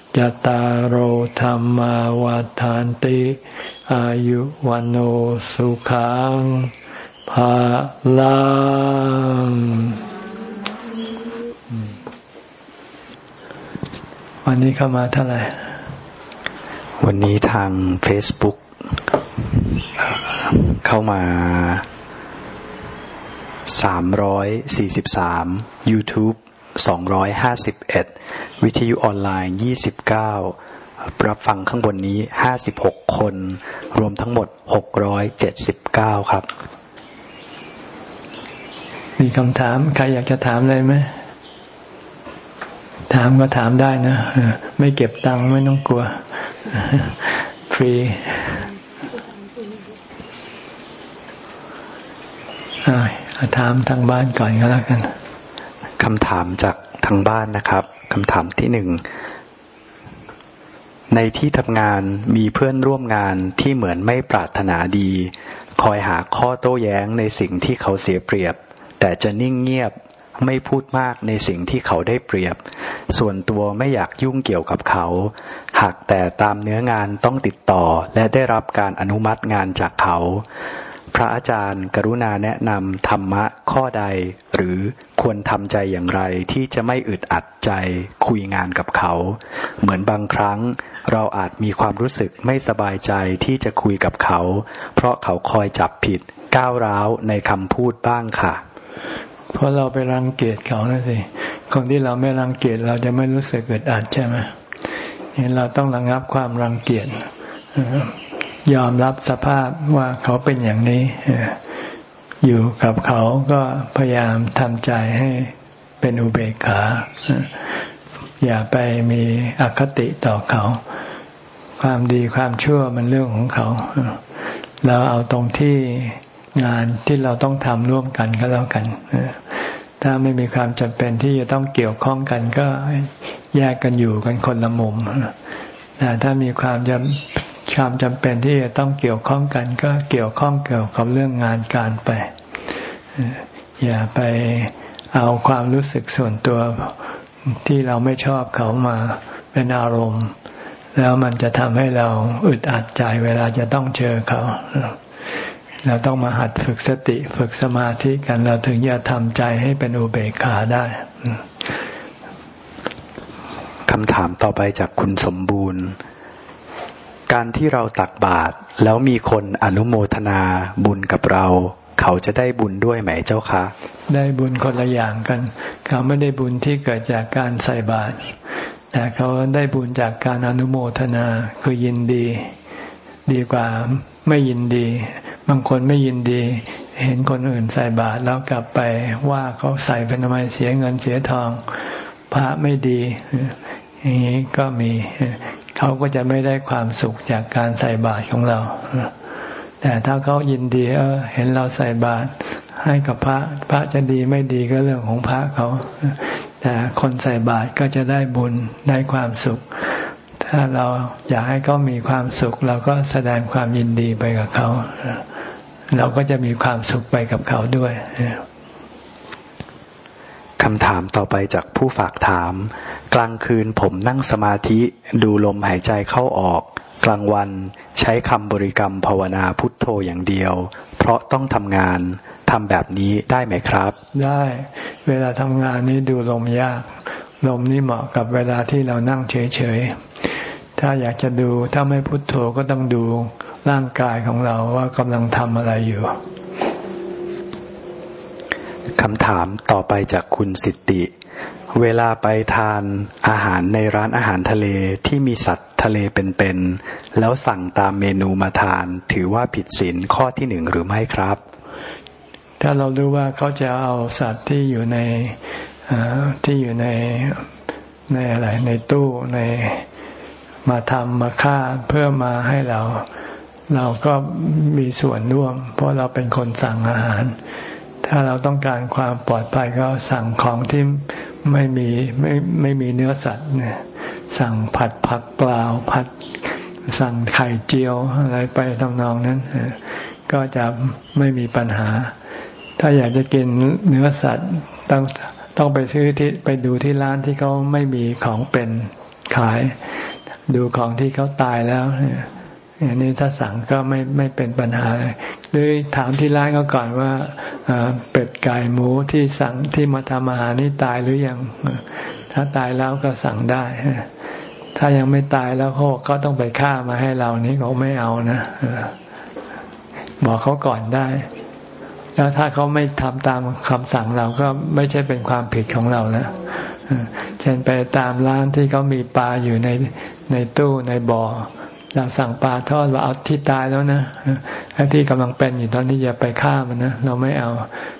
จตารโหธรรมวาทานติ อายุวันโอสุขังภาลังวันนี้เข้ามาเท่าไหร่ วันนี้ทาง Facebook เข้ามาสามร้อยสี่สิบสาม YouTube สองร้อยห้าสิบเอ็ดวิทยุออนไลน์ 29 รับฟังข้างบนนี้ 56 คน รวมทั้งหมด 679 ครับ มีคำถาม ใครอยากจะถามเลยไหม ถามก็ถามได้นะ ไม่เก็บตังค์ไม่ต้องกลัว ฟรีถามทางบ้านก่อนก็แล้วกัน คำถามจากทางบ้านนะครับคำถามที่หนึ่งในที่ทำงานมีเพื่อนร่วมงานที่เหมือนไม่ปรารถนาดี คอยหาข้อโต้แย้งในสิ่งที่เขาเสียเปรียบ แต่จะนิ่งเงียบไม่พูดมากในสิ่งที่เขาได้เปรียบ ส่วนตัวไม่อยากยุ่งเกี่ยวกับเขา หากแต่ตามเนื้องานต้องติดต่อและได้รับการอนุมัติงานจากเขา พระอาจารย์กรุณาแนะนำธรรมะข้อใด หรือควรทำใจอย่างไรที่จะไม่อึดอัดใจคุยงานกับเขา เหมือนบางครั้งเราอาจมีความรู้สึกไม่สบายใจที่จะคุยกับเขา เพราะเขาคอยจับผิดก้าวร้าวในคำพูดบ้างค่ะ เพราะเราไปรังเกียจเขานะสิคนที่เราไม่รังเกียจเราจะไม่รู้สึกอึดอัดใช่ไหมเราต้องระงับความรังเกียจ ยอมรับสภาพว่าเขาเป็นอย่างนี้ อยู่กับเขาก็พยายามทำใจให้เป็นอุเบกขา อย่าไปมีอคติต่อเขา ความดีความชั่วมันเรื่องของเขา เราเอาตรงที่งานที่เราต้องทำร่วมกันก็แล้วกันถ้าไม่มีความจำเป็นที่จะต้องเกี่ยวข้องกันก็แยกกันอยู่กันคนละมุมแต่ถ้ามีความจ ความจำเป็นที่จะต้องเกี่ยวข้องกัน ก็เกี่ยวข้องเกี่ยวกับเรื่องงานการไป อย่าไปเอาความรู้สึกส่วนตัวที่เราไม่ชอบเขามาเป็นอารมณ์ แล้วมันจะทำให้เราอึดอัดใจเวลาจะต้องเจอเขาเราต้องมาหัดฝึกสติฝึกสมาธิกันเราถึงจะทำใจให้เป็นอุเบกขาได้คำถามต่อไปจากคุณสมบูรณ์ การที่เราตักบาตรแล้วมีคนอนุโมทนาบุญกับเรา เขาจะได้บุญด้วยไหมเจ้าคะ ได้บุญคนละอย่างกัน เขาไม่ได้บุญที่เกิดจากการใส่บาตรแต่เขาได้บุญจากการอนุโมทนาคือยินดี ดีกว่าไม่ยินดี บางคนไม่ยินดี เห็นคนอื่นใส่บาตรแล้วกลับไปว่าเขาใส่เป็นทำไมเสียเงินเสียทอง พระไม่ดีอย่างนี้ก็มี เขาก็จะไม่ได้ความสุขจากการใส่บาตรของเรา แต่ถ้าเขายินดีเออเห็นเราใส่บาตรให้กับพระ พระจะดีไม่ดีก็เรื่องของพระเขา แต่คนใส่บาตรก็จะได้บุญได้ความสุข ถ้าเราอยากให้เขามีความสุข เราก็แสดงความยินดีไปกับเขา เราก็จะมีความสุขไปกับเขาด้วย คำถามต่อไปจากผู้ฝากถาม กลางคืนผมนั่งสมาธิดูลมหายใจเข้าออก กลางวันใช้คำบริกรรมภาวนาพุทโธอย่างเดียว เพราะต้องทำงานทำแบบนี้ได้ไหมครับ ได้ เวลาทำงานนี้ดูลมยาก ลมนี่เหมาะกับเวลาที่เรานั่งเฉยๆ ถ้าอยากจะดูถ้าไม่พุทโธก็ต้องดูร่างกายของเราว่ากำลังทำอะไรอยู่ คำถามต่อไปจากคุณสิติเวลาไปทานอาหารในร้านอาหารทะเลที่มีสัตว์ทะเลเป็นๆ แล้วสั่งตามเมนูมาทาน ถือว่าผิดศีลข้อที่หนึ่งหรือไม่ครับ ถ้าเรารู้ว่าเขาจะเอาสัตว์ที่อยู่ในที่อยู่ในในอะไรในตู้ในมาทำมาฆ่าเพื่อมาให้เรา เราก็มีส่วนร่วม เพราะเราเป็นคนสั่งอาหาร ถ้าเราต้องการความปลอดภัยก็สั่งของที่ไม่มีไม่ไม่มีเนื้อสัตว์เนี่ยสั่งผัดผักเปล่าผัดสั่งไข่เจียวอะไรไปทำนองนั้น ก็จะไม่มีปัญหา ถ้าอยากจะกินเนื้อสัตว์ต้องต้องไปซื้อที่ไปดูที่ร้านที่เขาไม่มีของเป็นขาย ดูของที่เขาตายแล้วอย่างนี้ถ้าสั่งก็ไม่ไม่เป็นปัญหา หรือถามที่ร้านเขาก่อนว่าเป็ดไก่หมูที่สั่งที่มาทำอาหารนี่ตายหรือยังถ้าตายแล้วก็สั่งได้ถ้ายังไม่ตายแล้วเขาก็ต้องไปฆ่ามาให้เรานี้เขาไม่เอานะบอกเขาก่อนได้ แล้วถ้าเขาไม่ทำตามคำสั่งเราก็ไม่ใช่เป็นความผิดของเราแล้วเช่นไปตามร้านที่เขามีปลาอยู่ในในตู้ในบ่อ เราสั่งปลาทอดว่าเอาที่ตายแล้วนะไอ้ที่กำลังเป็นอยู่ตอนนี้อย่าไปฆ่ามันนะเราไม่เอา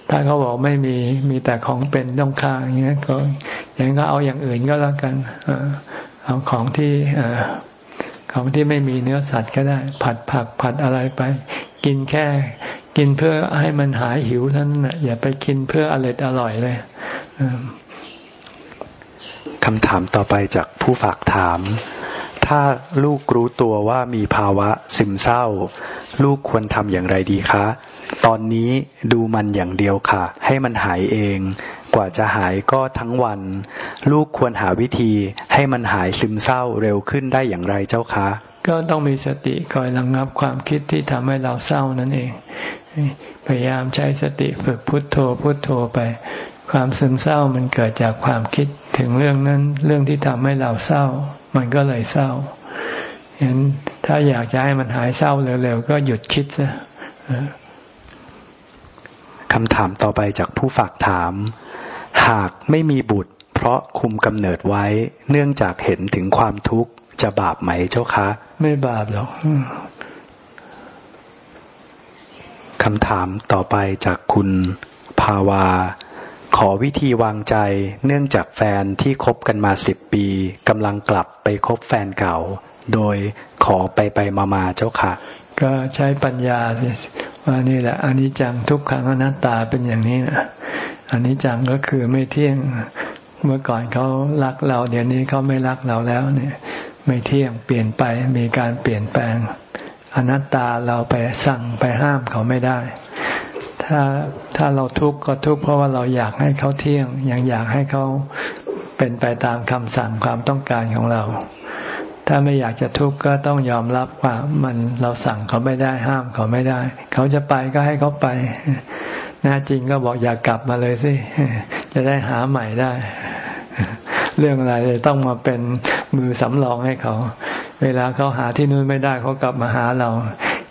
ถ้าเขาบอกไม่มีมีแต่ของเป็นต้องฆ่าอย่างเงี้ก็อย่างนี้ก็เอาอย่างอื่นก็แล้วกันเอาของที่ของที่ไม่มีเนื้อสัตว์ก็ได้ ผัดผักผัดอะไรไป กินแค่ กินเพื่อให้มันหายหิวเท่านั้นนะอย่าไปกินเพื่ออร่อยอร่อยเลยคำถามต่อไปจากผู้ฝากถาม ถ้าลูกรู้ตัวว่ามีภาวะซึมเศร้า ลูกควรทำอย่างไรดีคะ ตอนนี้ดูมันอย่างเดียวค่ะ ให้มันหายเอง กว่าจะหายก็ทั้งวัน ลูกควรหาวิธีให้มันหายซึมเศร้าเร็วขึ้นได้อย่างไรเจ้าคะ ก็ต้องมีสติคอยระงงับความคิดที่ทำให้เราเศร้านั่นเอง พยายามใช้สติฝึกพุทโธพุทโธไปความซึมเศร้ามันเกิดจากความคิดถึงเรื่องนั้น เรื่องที่ทำให้เราเศร้า มันก็เลยเศร้าเห็นถ้าอยากจะให้มันหายเศร้าเร็วๆก็หยุดคิดซะคำถามต่อไปจากผู้ฝากถาม หากไม่มีบุตร เพราะคุมกำเนิดไว้ เนื่องจากเห็นถึงความทุกข์จะบาปไหมเจ้าคะ ไม่บาปหรอกคำถามต่อไปจากคุณภาวาข อวิธีวางใจ เนื่องจากแฟนที่คบกันมาสิบปีกำลังกลับไปคบแฟนเก่า โดยขอไปไปมามาเจ้าค่ะ ก็ใช้ปัญญาสิว่านี่แหละอันนี้จังทุกขังอนัตตาเป็นอย่างนี้นะอันนี้จังก็คือไม่เที่ยงเมื่อก่อนเขารักเรา เดี๋ยวนี้เขาไม่รักเราแล้วเนี่ย ไม่เที่ยงเปลี่ยนไปมีการเปลี่ยนแปลง อนัตตาเราไปสั่งไปห้ามเขาไม่ได้ ถ้าถ้าเราทุกข์ก็ทุกข์เพราะว่าเราอยากให้เขาเที่ยง ยังอยากให้เขาเป็นไปตามคำสั่งความต้องการของเรา ถ้าไม่อยากจะทุกข์ก็ต้องยอมรับว่ามันเราสั่งเขาไม่ได้ห้ามเขาไม่ได้ เขาจะไปก็ให้เขาไปน่าจริงก็บอกอยากกลับมาเลยสิจะได้หาใหม่ได้ เรื่องอะไรต้องมาเป็นมือสำรองให้เขา เวลาเขาหาที่นู้นไม่ได้เขากลับมาหาเรา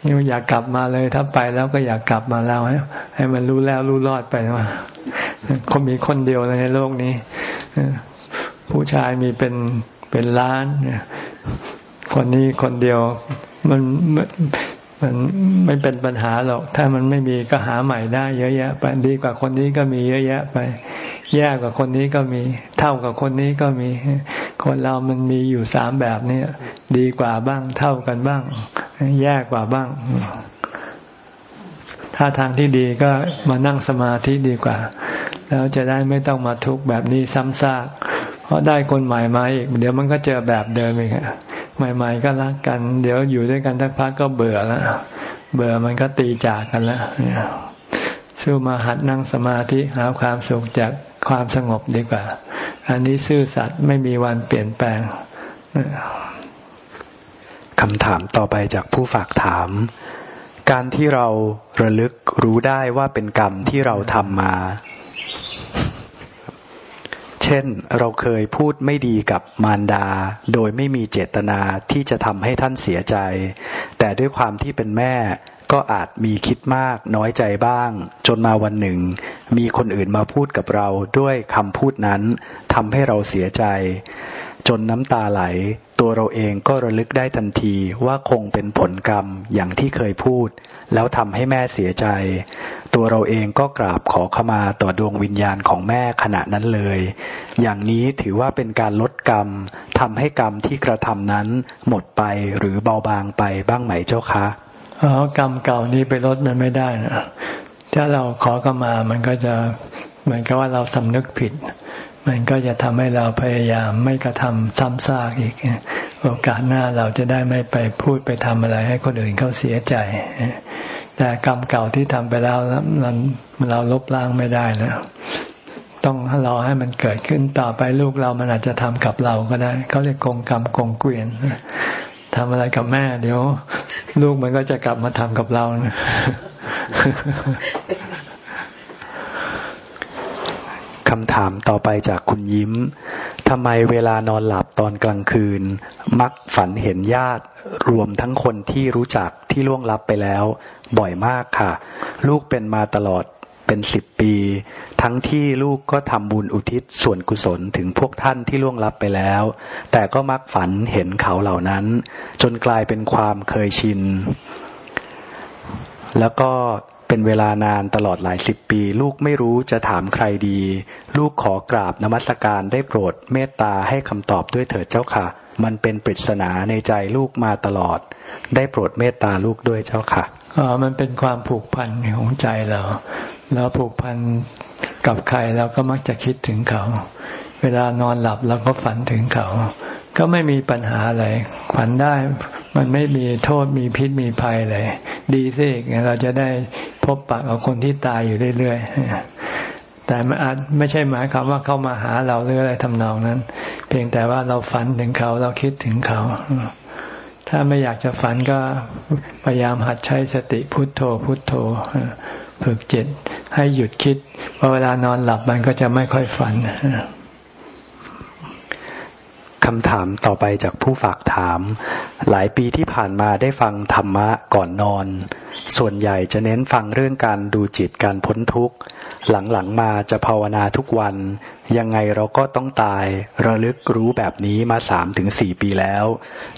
นี่อยากกลับมาเลยถ้าไปแล้วก็อยากกลับมาแล้วให้มันรู้แล้วรู้รอดไปว่าคนมีคนเดียวในโลกนี้ผู้ชายมีเป็นเป็นล้านคนนี้คนเดียวมันมันไม่เป็นปัญหาหรอก ถ้ามันไม่มีก็หาใหม่ได้ เยอะแยะไปดีกว่าคนนี้ก็มีเยอะแยะไป แย่กว่าคนนี้ก็มี เท่ากับคนนี้ก็มี คนเรามันมีอยู่สามแบบนี้ดีกว่าบ้าง เท่ากันบ้าง แย่กว่าบ้าง ถ้าทางที่ดีก็มานั่งสมาธิดีกว่า แล้วจะได้ไม่ต้องมาทุกข์แบบนี้ซ้ำซากเพราะได้คนใหม่มาอีก เดี๋ยวมันก็เจอแบบเดิมอีกใหม่ ๆ ก็รักกัน เดี๋ยวอยู่ด้วยกันทักพักก็เบื่อแล้วเบื่อมันก็ตีจากกันแล้ว สู้มาหัดนั่งสมาธิหาความสุขจากความสงบดีกว่า อันนี้ซื่อสัตย์ไม่มีวันเปลี่ยนแปลงคำถามต่อไปจากผู้ฝากถาม การที่เราระลึกรู้ได้ว่าเป็นกรรมที่เราทำมา เช่นเราเคยพูดไม่ดีกับมารดา โดยไม่มีเจตนาที่จะทำให้ท่านเสียใจ แต่ด้วยความที่เป็นแม่ ก็อาจมีคิดมากน้อยใจบ้าง จนมาวันหนึ่ง มีคนอื่นมาพูดกับเราด้วยคำพูดนั้นทำให้เราเสียใจ จนน้ำตาไหล ตัวเราเองก็ระลึกได้ทันทีว่าคงเป็นผลกรรมอย่างที่เคยพูด แล้วทำให้แม่เสียใจ ตัวเราเองก็กราบขอขมาต่อดวงวิญญาณของแม่ขณะนั้นเลย อย่างนี้ถือว่าเป็นการลดกรรมทำให้กรรมที่กระทำนั้นหมดไปหรือเบาบางไปบ้างไหมเจ้าคะ อ๋อกรรมเก่านี้ไปลดมันไม่ได้นะถ้าเราขอขมามันก็จะเหมือนกับว่าเราสำนึกผิด มันก็จะทำให้เราพยายามไม่กระทำซ้ำซากอีก โอกาสหน้าเราจะได้ไม่ไปพูดไปทำอะไร ให้คนอื่นเขาเสียใจ แต่กรรมเก่าที่ทำไปแล้วนั้นเราลบล้างไม่ได้แล้วต้องรอให้มันเกิดขึ้นต่อไปลูกเรามันอาจจะทำกับเราก็ได้เขาเรียกกงกรรมกงเกวียน ทำอะไรกับแม่ เดี๋ยวลูกมันก็จะกลับมาทำกับเราคำถามต่อไปจากคุณยิ้ม ทำไมเวลานอนหลับตอนกลางคืน มักฝันเห็นญาติ รวมทั้งคนที่รู้จักที่ล่วงลับไปแล้ว บ่อยมากค่ะ ลูกเป็นมาตลอด เป็นสิบปี ทั้งที่ลูกก็ทำบุญอุทิศส่วนกุศลถึงพวกท่านที่ล่วงลับไปแล้ว แต่ก็มักฝันเห็นเขาเหล่านั้น จนกลายเป็นความเคยชิน แล้วก็เป็นเวลานานตลอดหลายสิบปี ลูกไม่รู้จะถามใครดี ลูกขอกราบนมัสการได้โปรดเมตตาให้คำตอบด้วยเถิดเจ้าค่ะ มันเป็นปริศนาในใจลูกมาตลอด ได้โปรดเมตตาลูกด้วยเจ้าค่ะออมันเป็นความผูกพันของใจเรา เราผูกพันกับใครเราก็มักจะคิดถึงเขา เวลานอนหลับเราก็ฝันถึงเขา ก็ไม่มีปัญหาอะไรฝันได้มันไม่มีโทษมีพิษมีภัยเลย ดีสิเราจะได้พบปะกับคนที่ตายอยู่เรื่อยๆแต่ไม่อาจไม่ใช่หมายความว่าเข้ามาหาเราหรืออะไรทำนองนั้น เพียงแต่ว่าเราฝันถึงเขาเราคิดถึงเขาถ้าไม่อยากจะฝันก็พยายามหัดใช้สติพุทโธพุทโธ ฝึกจิตให้หยุดคิดพอเวลานอนหลับมันก็จะไม่ค่อยฝันคำถามต่อไปจากผู้ฝากถาม หลายปีที่ผ่านมาได้ฟังธรรมะก่อนนอน ส่วนใหญ่จะเน้นฟังเรื่องการดูจิตการพ้นทุกข์ หลังๆมาจะภาวนาทุกวัน ยังไงเราก็ต้องตาย ระลึกรู้แบบนี้มาสามถึงสี่ปีแล้ว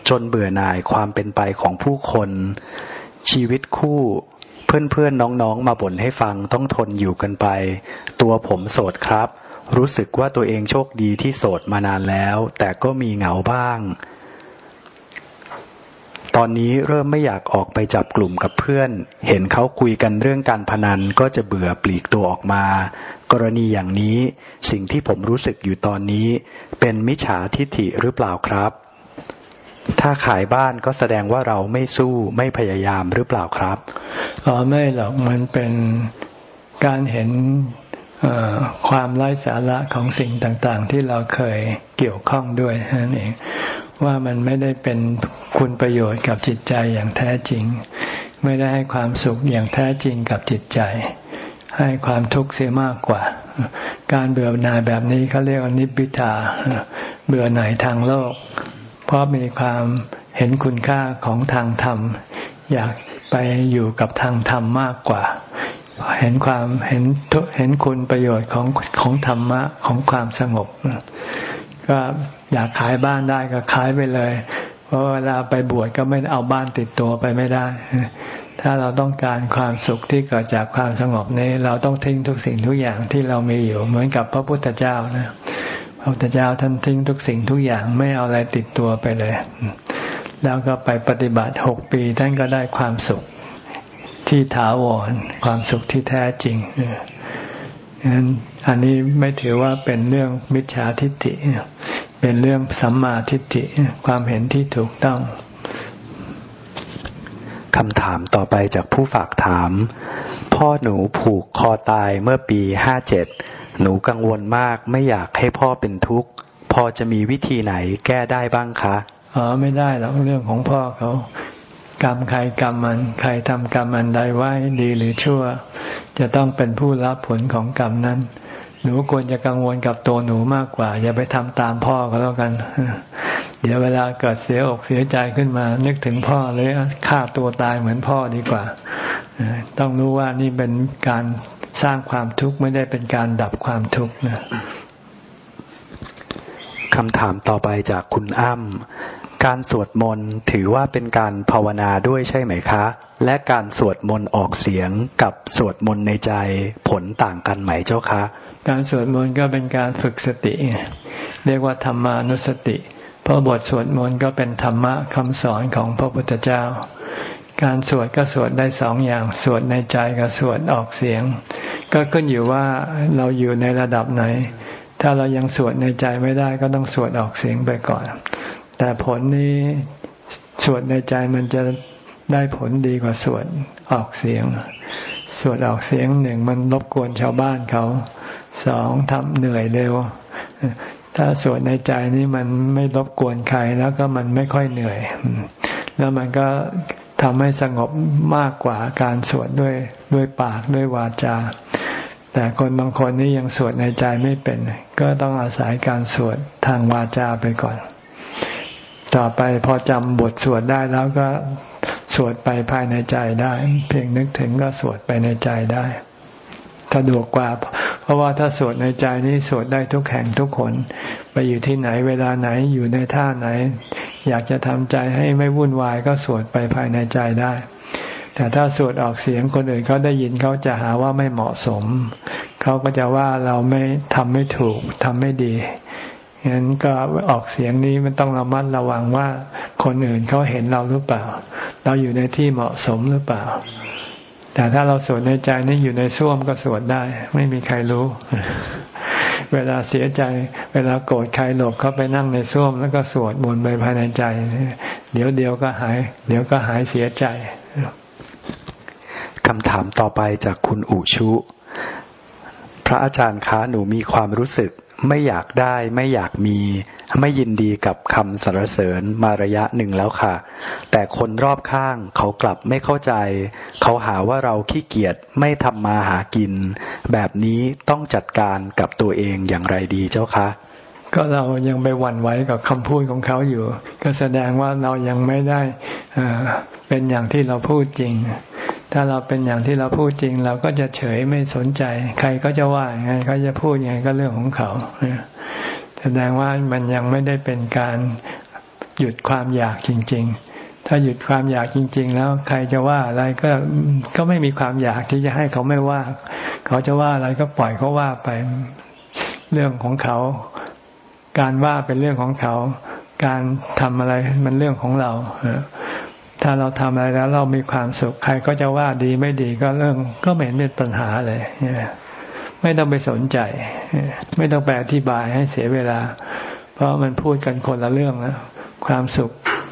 จนเบื่อหน่ายความเป็นไปของผู้คน ชีวิตคู่ เพื่อนๆน้องๆมาบ่นให้ฟังต้องทนอยู่กันไป ตัวผมโสดครับ รู้สึกว่าตัวเองโชคดีที่โสดมานานแล้ว แต่ก็มีเหงาบ้าง ตอนนี้เริ่มไม่อยากออกไปจับกลุ่มกับเพื่อน เห็นเขาคุยกันเรื่องการพนันก็จะเบื่อปลีกตัวออกมา กรณีอย่างนี้สิ่งที่ผมรู้สึกอยู่ตอนนี้ เป็นมิจฉาทิฐิหรือเปล่าครับ ถ้าขายบ้านก็แสดงว่าเราไม่สู้ไม่พยายามหรือเปล่าครับอ๋อไม่หรอกมันเป็นการเห็นความไร้สาระของสิ่งต่างๆ ที่เราเคยเกี่ยวข้องด้วยนั่นเองว่ามันไม่ได้เป็นคุณประโยชน์กับจิตใจอย่างแท้จริง ไม่ได้ให้ความสุขอย่างแท้จริงกับจิตใจ ให้ความทุกข์เสียมากกว่า การเบื่อหน่ายแบบนี้เขาเรียกว่านิบิทาเบื่อหน่ายทางโลก ราะมีความเห็นคุณค่าของทางธรรม อยากไปอยู่กับทางธรรมมากกว่า เห็นความเห็นเห็นคุณประโยชน์ของของธรรมะของความสงบ ก็อยากขายบ้านได้ก็ขายไปเลย เพราะเวลาไปบวชก็ไม่เอาบ้านติดตัวไปไม่ได้ ถ้าเราต้องการความสุขที่เกิดจากความสงบนี้ เราต้องทิ้งทุกสิ่งทุกอย่างที่เรามีอยู่เหมือนกับพระพุทธเจ้านะ พระพุทธเจ้าท่านทิ้งทุกสิ่งทุกอย่างไม่เอาอะไรติดตัวไปเลย แล้วก็ไปปฏิบัติหกปีท่านก็ได้ความสุขที่ถาวรความสุขที่แท้จริงนั้นอันนี้ไม่ถือว่าเป็นเรื่องมิจฉาทิฏฐิ เป็นเรื่องสัมมาทิฏฐิความเห็นที่ถูกต้องคำถามต่อไปจากผู้ฝากถาม พ่อหนูผูกคอตายเมื่อปีห้าเจ็ด หนูกังวลมากไม่อยากให้พ่อเป็นทุกข์ พอจะมีวิธีไหนแก้ได้บ้างคะอ๋อไม่ได้หรอกเรื่องของพ่อเขากรรมใครกรรมมันใครทำกรรมอันใดไว้ดีหรือชั่ว จะต้องเป็นผู้รับผลของกรรมนั้น หนูควรจะกังวลกับตัวหนูมากกว่า อย่าไปทำตามพ่อก็แล้วกัน เดี๋ยวเวลาเกิดเสียอกเสียใจขึ้นมา นึกถึงพ่อเลยฆ่าตัวตายเหมือนพ่อดีกว่า ต้องรู้ว่านี่เป็นการสร้างความทุกข์ไม่ได้เป็นการดับความทุกข์นะคำถามต่อไปจากคุณอ้ำการสวดมนต์ถือว่าเป็นการภาวนาด้วยใช่ไหมคะ และการสวดมนต์ออกเสียงกับสวดมนต์ในใจผลต่างกันไหมเจ้าคะ การสวดมนต์ก็เป็นการฝึกสติ เรียกว่าธรรมานุสติ เพราะบทสวดมนต์ก็เป็นธรรมะคำสอนของพระพุทธเจ้า การสวดก็สวดได้สองอย่าง สวดในใจกับสวดออกเสียง ก็ขึ้นอยู่ว่าเราอยู่ในระดับไหน ถ้าเรายังสวดในใจไม่ได้ก็ต้องสวดออกเสียงไปก่อน แต่ผลนี้สวดในใจมันจะได้ผลดีกว่าสวดออกเสียง สวดออกเสียงหนึ่งมันรบกวนชาวบ้านเขาสองทำเหนื่อยเร็ว ถ้าสวดในใจนี่มันไม่รบกวนใครแล้วก็มันไม่ค่อยเหนื่อย แล้วมันก็ ทำให้สงบมากกว่าการสวดด้วยด้วยปากด้วยวาจา แต่คนบางคนนี่ยังสวดในใจไม่เป็น ก็ต้องอาศัยการสวดทางวาจาไปก่อน ต่อไปพอจำบทสวดได้แล้วก็สวดไปภายในใจได้ เพียงนึกถึงก็สวดไปในใจได้ สะดวกกว่า เพราะว่าถ้าสวดในใจนี่สวดได้ทุกแห่งทุกคน ไปอยู่ที่ไหนเวลาไหนอยู่ในท่าไหน อยากจะทำใจให้ไม่วุ่นวายก็สวดไปภายในใจได้ แต่ถ้าสวดออกเสียงคนอื่นเขาได้ยินเขาจะหาว่าไม่เหมาะสม เขาก็จะว่าเราไม่ทำไม่ถูกทำไม่ดีฉะนั้นก็ออกเสียงนี้มันต้องระมัดระวังว่าคนอื่นเขาเห็นเราหรือเปล่า เราอยู่ในที่เหมาะสมหรือเปล่า แต่ถ้าเราสวดในใจนี่อยู่ในส้วมก็สวดได้ ไม่มีใครรู้ เวลาเสียใจ เวลาโกรธใครหลบเข้าไปนั่งในส้วม แล้วก็สวดมนต์ไปภายในใจ เดี๋ยวเดียวก็หาย เดี๋ยวก็หายเสียใจคำถามต่อไปจากคุณอุชุ พระอาจารย์คะหนูมีความรู้สึก ไม่อยากได้ ไม่อยากมี ไม่ยินดีกับคำสรรเสริญมาระยะหนึ่งแล้วค่ะ แต่คนรอบข้างเขากลับไม่เข้าใจ เขาหาว่าเราขี้เกียจไม่ทำมาหากิน แบบนี้ต้องจัดการกับตัวเองอย่างไรดีเจ้าคะก็เรายังไปหวั่นไหวกับคำพูดของเขาอยู่ ก็แสดงว่าเรายังไม่ได้เป็นอย่างที่เราพูดจริง ถ้าเราเป็นอย่างที่เราพูดจริง เราก็จะเฉยไม่สนใจ ใครก็จะว่าไงเขาจะพูดยังไงก็เรื่องของเขาแสดงว่ามันยังไม่ได้เป็นการหยุดความอยากจริง ๆ ถ้าหยุดความอยากจริง ๆ แล้วใครจะว่าอะไรก็ก็ไม่มีความอยากที่จะให้เขาไม่ว่า เขาจะว่าอะไรก็ปล่อยเขาว่าไปเรื่องของเขา การว่าเป็นเรื่องของเขา การทำอะไรมันเรื่องของเรา ถ้าเราทำอะไรแล้วเรามีความสุข ใครก็จะว่าดีไม่ดีก็เรื่องก็ไม่เป็นปัญหาเลยไม่ต้องไปสนใจ ไม่ต้องไปอธิบายให้เสียเวลา เพราะมันพูดกันคนละเรื่องนะความสุข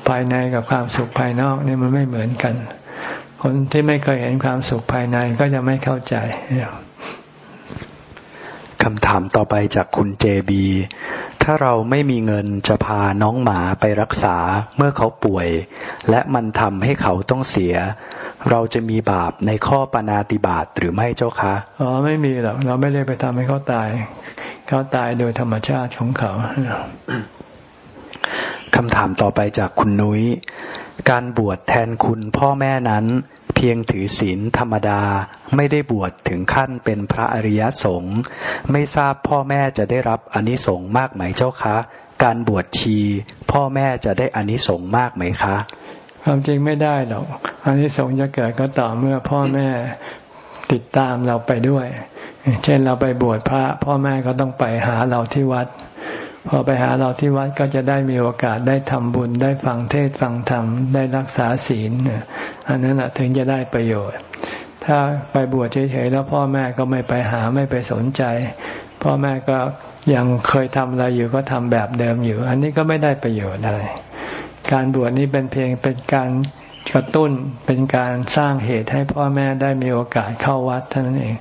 ภายในกับความสุขภายนอกนี่มันไม่เหมือนกัน คนที่ไม่เคยเห็นความสุขภายในก็จะไม่เข้าใจคำถามต่อไปจากคุณเจบี ถ้าเราไม่มีเงินจะพาน้องหมาไปรักษาเมื่อเขาป่วย และมันทำให้เขาต้องเสีย เราจะมีบาปในข้อปนาติบาตหรือไม่เจ้าคะอ๋อไม่มีหรอกเราไม่ได้ไปทำให้เขาตาย เขาตายโดยธรรมชาติของเขาคำถามต่อไปจากคุณนุย้ย การบวชแทนคุณพ่อแม่นั้นผ พียงถือศีลธรรมดา ไม่ได้บวชถึงขั้นเป็นพระอริยสงฆ์ไม่ทราบพ่อแม่จะได้รับอนิสงส์มากไหมเจ้าคะ การบวชชี พ่อแม่จะได้อนิสงส์มากไหมคะ ความจริงไม่ได้หรอกอนิสงส์จะเกิดก็ต่อเมื่อพ่อแม่ติดตามเราไปด้วย เช่นเราไปบวชพระ พ่อแม่ก็ต้องไปหาเราที่วัด พอไปหาเราที่วัดก็จะได้มีโอกาสได้ทำบุญ ได้ฟังเทศฟังธรรม ได้รักษาศีลอันนั้นถึงจะได้ประโยชน์ ถ้าไปบวชเฉยๆแล้วพ่อแม่ก็ไม่ไปหาไม่ไปสนใจ พ่อแม่ก็ยังเคยทำอะไรอยู่ก็ทำแบบเดิมอยู่ อันนี้ก็ไม่ได้ประโยชน์อะไรการบวชนี้เป็นเพียงเป็นการกระตุ้นเป็นการสร้างเหตุให้พ่อแม่ได้มีโอกาสเข้าวัดเท่านั้นเอง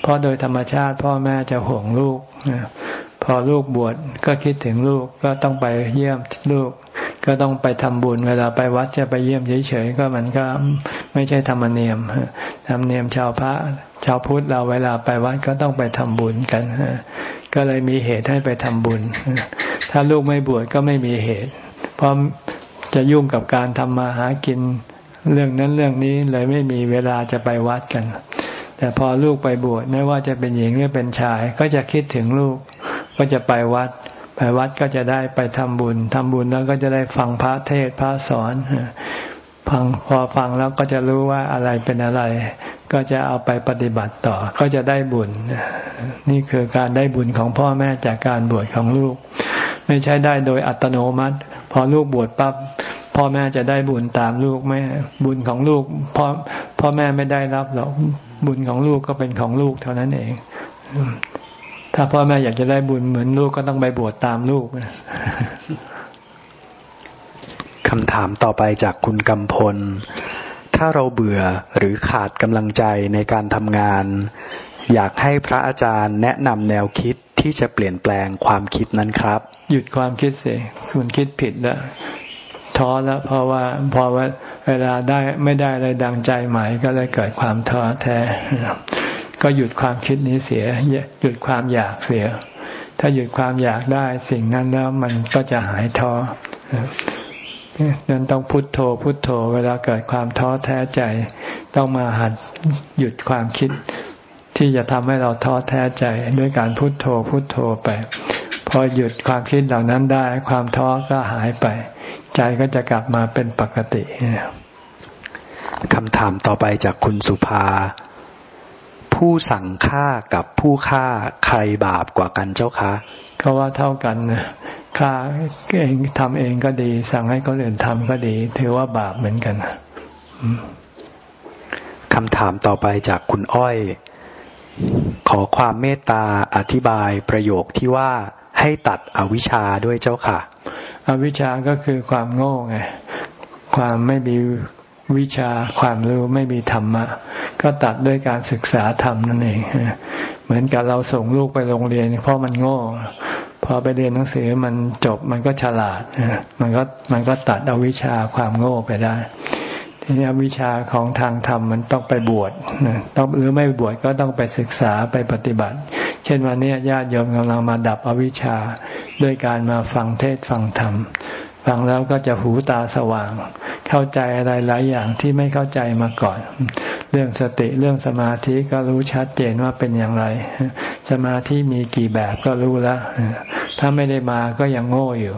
เพราะโดยธรรมชาติพ่อแม่จะห่วงลูก พอลูกบวชก็คิดถึงลูกก็ต้องไปเยี่ยมลูก ก็ต้องไปทำบุญเวลาไปวัดจะไปเยี่ยมเฉยๆก็มันก็ไม่ใช่ธรรมเนียมธรรมเนียมชาวพระชาวพุทธเราเวลาไปวัดก็ต้องไปทำบุญกันก็เลยมีเหตุให้ไปทำบุญ ถ้าลูกไม่บวชก็ไม่มีเหตุ เพราะจะยุ่งกับการทำมาหากินเรื่องนั้นเรื่องนี้เลยไม่มีเวลาจะไปวัดกัน แต่พอลูกไปบวชไม่ว่าจะเป็นหญิงหรือเป็นชาย ก็จะคิดถึงลูก ก็จะไปวัด ไปวัดก็จะได้ไปทำบุญทำบุญแล้วก็จะได้ฟังพระเทศพระสอนฟังพอฟังแล้วก็จะรู้ว่าอะไรเป็นอะไร ก็จะเอาไปปฏิบัติต่อ ก็จะได้บุญ นี่คือการได้บุญของพ่อแม่จากการบวชของลูก ไม่ใช่ได้โดยอัตโนมัติ พอลูกบวชปั๊บ พ่อแม่จะได้บุญตามลูกไม่ บุญของลูกพ่อพ่อแม่ไม่ได้รับหรอกบุญของลูกก็เป็นของลูกเท่านั้นเอง ถ้าพ่อแม่อยากจะได้บุญเหมือนลูกก็ต้องไปบวชตามลูกคำถามต่อไปจากคุณกำพล ถ้าเราเบื่อหรือขาดกำลังใจในการทำงาน อยากให้พระอาจารย์แนะนำแนวคิดที่จะเปลี่ยนแปลงความคิดนั้นครับ หยุดความคิดเสียคุณคิดผิดแล้ว ท้อแล้ว เพราะว่าพอว่าเวลาได้ไม่ได้อะไรดังใจหมายก็เลยเกิดความท้อแท้ ก็หยุดความคิดนี้เสีย หยุดความอยากเสีย ถ้าหยุดความอยากได้สิ่งนั้นแล้วมันก็จะหายท้อนั้นต้องพุโทโธพุโทโธ เวลาเกิดความท้อแท้ใจ ต้องมาหัดหยุดความคิด ที่จะทำให้เราท้อแท้ใจ ด้วยการพุโทโธพุโทโธไป พอหยุดความคิดเหล่านั้นได้ ความท้อก็หายไป ใจก็จะกลับมาเป็นปกติคำถามต่อไปจากคุณสุภา ผู้สั่งฆ่ากับผู้ฆ่าใครบาปกว่ากันเจ้าคะก็ว่าเท่ากันนะฆ่าเองทำเองก็ดี สั่งให้คนอื่นทำก็ดี ถือว่าบาปเหมือนกันคำถามต่อไปจากคุณอ้อย ขอความเมตตาอธิบายประโยคที่ว่าให้ตัดอวิชชาด้วยเจ้าค่ะ อวิชชาก็คือความโง่ไงความไม่มีวิชาความรู้ไม่มีธรรมะ ก็ตัดด้วยการศึกษาธรรมนั่นเองเหมือนกับเราส่งลูกไปโรงเรียน เพราะมันโง่ พอไปเรียนหนังสือมันจบมันก็ฉลาดมันก็มันก็ตัดอวิชาความโง่ไปได้ ทีนี้วิชาของทางธรรมมันต้องไปบวชต้องหรือไม่บวชก็ต้องไปศึกษาไปปฏิบัติ เช่นวันนี้ญาติโยมกำลังมาดับอวิชชาด้วยการมาฟังเทศฟังธรรม ฟังแล้วก็จะหูตาสว่าง เข้าใจอะไรหลายอย่างที่ไม่เข้าใจมาก่อน เรื่องสติเรื่องสมาธิก็รู้ชัดเจนว่าเป็นอย่างไร สมาธิมีกี่แบบก็รู้แล้ว ถ้าไม่ได้มาก็ยังโง่อยู่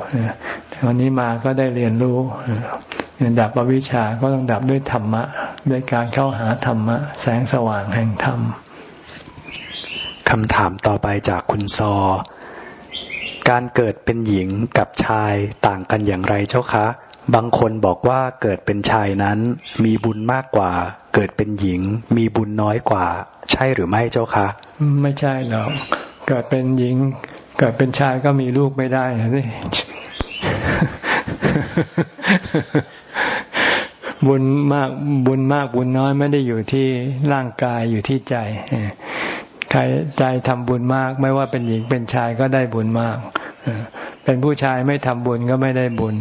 วันนี้มาก็ได้เรียนรู้ดับอวิชชาก็ต้องดับด้วยธรรมะ ด้วยการเข้าหาธรรมะ แสงสว่างแห่งธรรมคำถามต่อไปจากคุณซอ การเกิดเป็นหญิงกับชายต่างกันอย่างไรเจ้าคะ บางคนบอกว่าเกิดเป็นชายนั้น มีบุญมากกว่า เกิดเป็นหญิง มีบุญน้อยกว่า ใช่หรือไม่เจ้าคะ ไม่ใช่หรอกเกิดเป็นหญิง เกิดเป็นชายก็มีลูกไม่ได้สิบุญมากบุญมากบุญน้อยไม่ได้อยู่ที่ร่างกายอยู่ที่ใจ ใครใจทำบุญมาก ไม่ว่าเป็นหญิงเป็นชายก็ได้บุญมากเป็นผู้ชายไม่ทำบุญก็ไม่ได้บุญ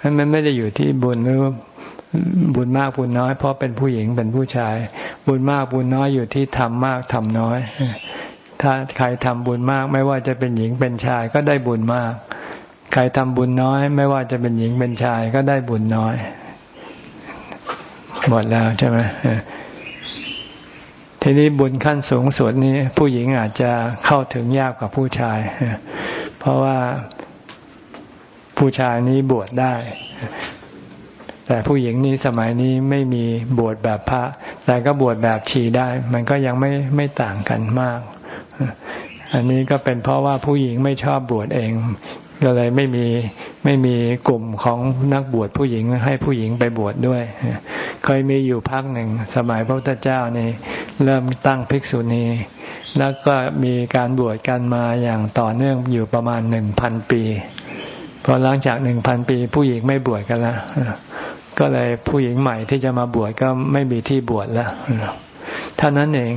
นั้นมันไม่ได้อยู่ที่บุญหรือบุญมากบุญน้อย เพราะเป็นผู้หญิงเป็นผู้ชาย บุญมากบุญน้อยอยู่ที่ทำมากทำน้อย ถ้าใครทำบุญมาก ไม่ว่าจะเป็นหญิงเป็นชายก็ได้บุญมาก ใครทำบุญน้อย ไม่ว่าจะเป็นหญิงเป็นชายก็ได้บุญน้อย หมดแล้วใช่ไหม ทีนี้บุญขั้นสูงสุดนี้ ผู้หญิงอาจจะเข้าถึงยากกว่าผู้ชาย เพราะว่าผู้ชายนี้บวชได้ แต่ผู้หญิงนี้สมัยนี้ไม่มีบวชแบบพระ แต่ก็บวชแบบชีได้ มันก็ยังไม่ไม่ต่างกันมาก อันนี้ก็เป็นเพราะว่าผู้หญิงไม่ชอบบวชเอง ก็เลยไม่มีไม่มีกลุ่มของนักบวชผู้หญิงให้ผู้หญิงไปบวชดด้วย เคยมีอยู่พักหนึ่งสมัยพระพุทธเจ้านี่เริ่มตั้งภิกษุณีแล้วก็มีการบวชกันมาอย่างต่อเนื่องอยู่ประมาณหนึ่งพันปีพอหลังจากหนึ่งพันปี ผู้หญิงไม่บวชกันล้วก็เลยผู้หญิงใหม่ที่จะมาบวชก็ไม่มีที่บวชแล้วท่านั้นเอง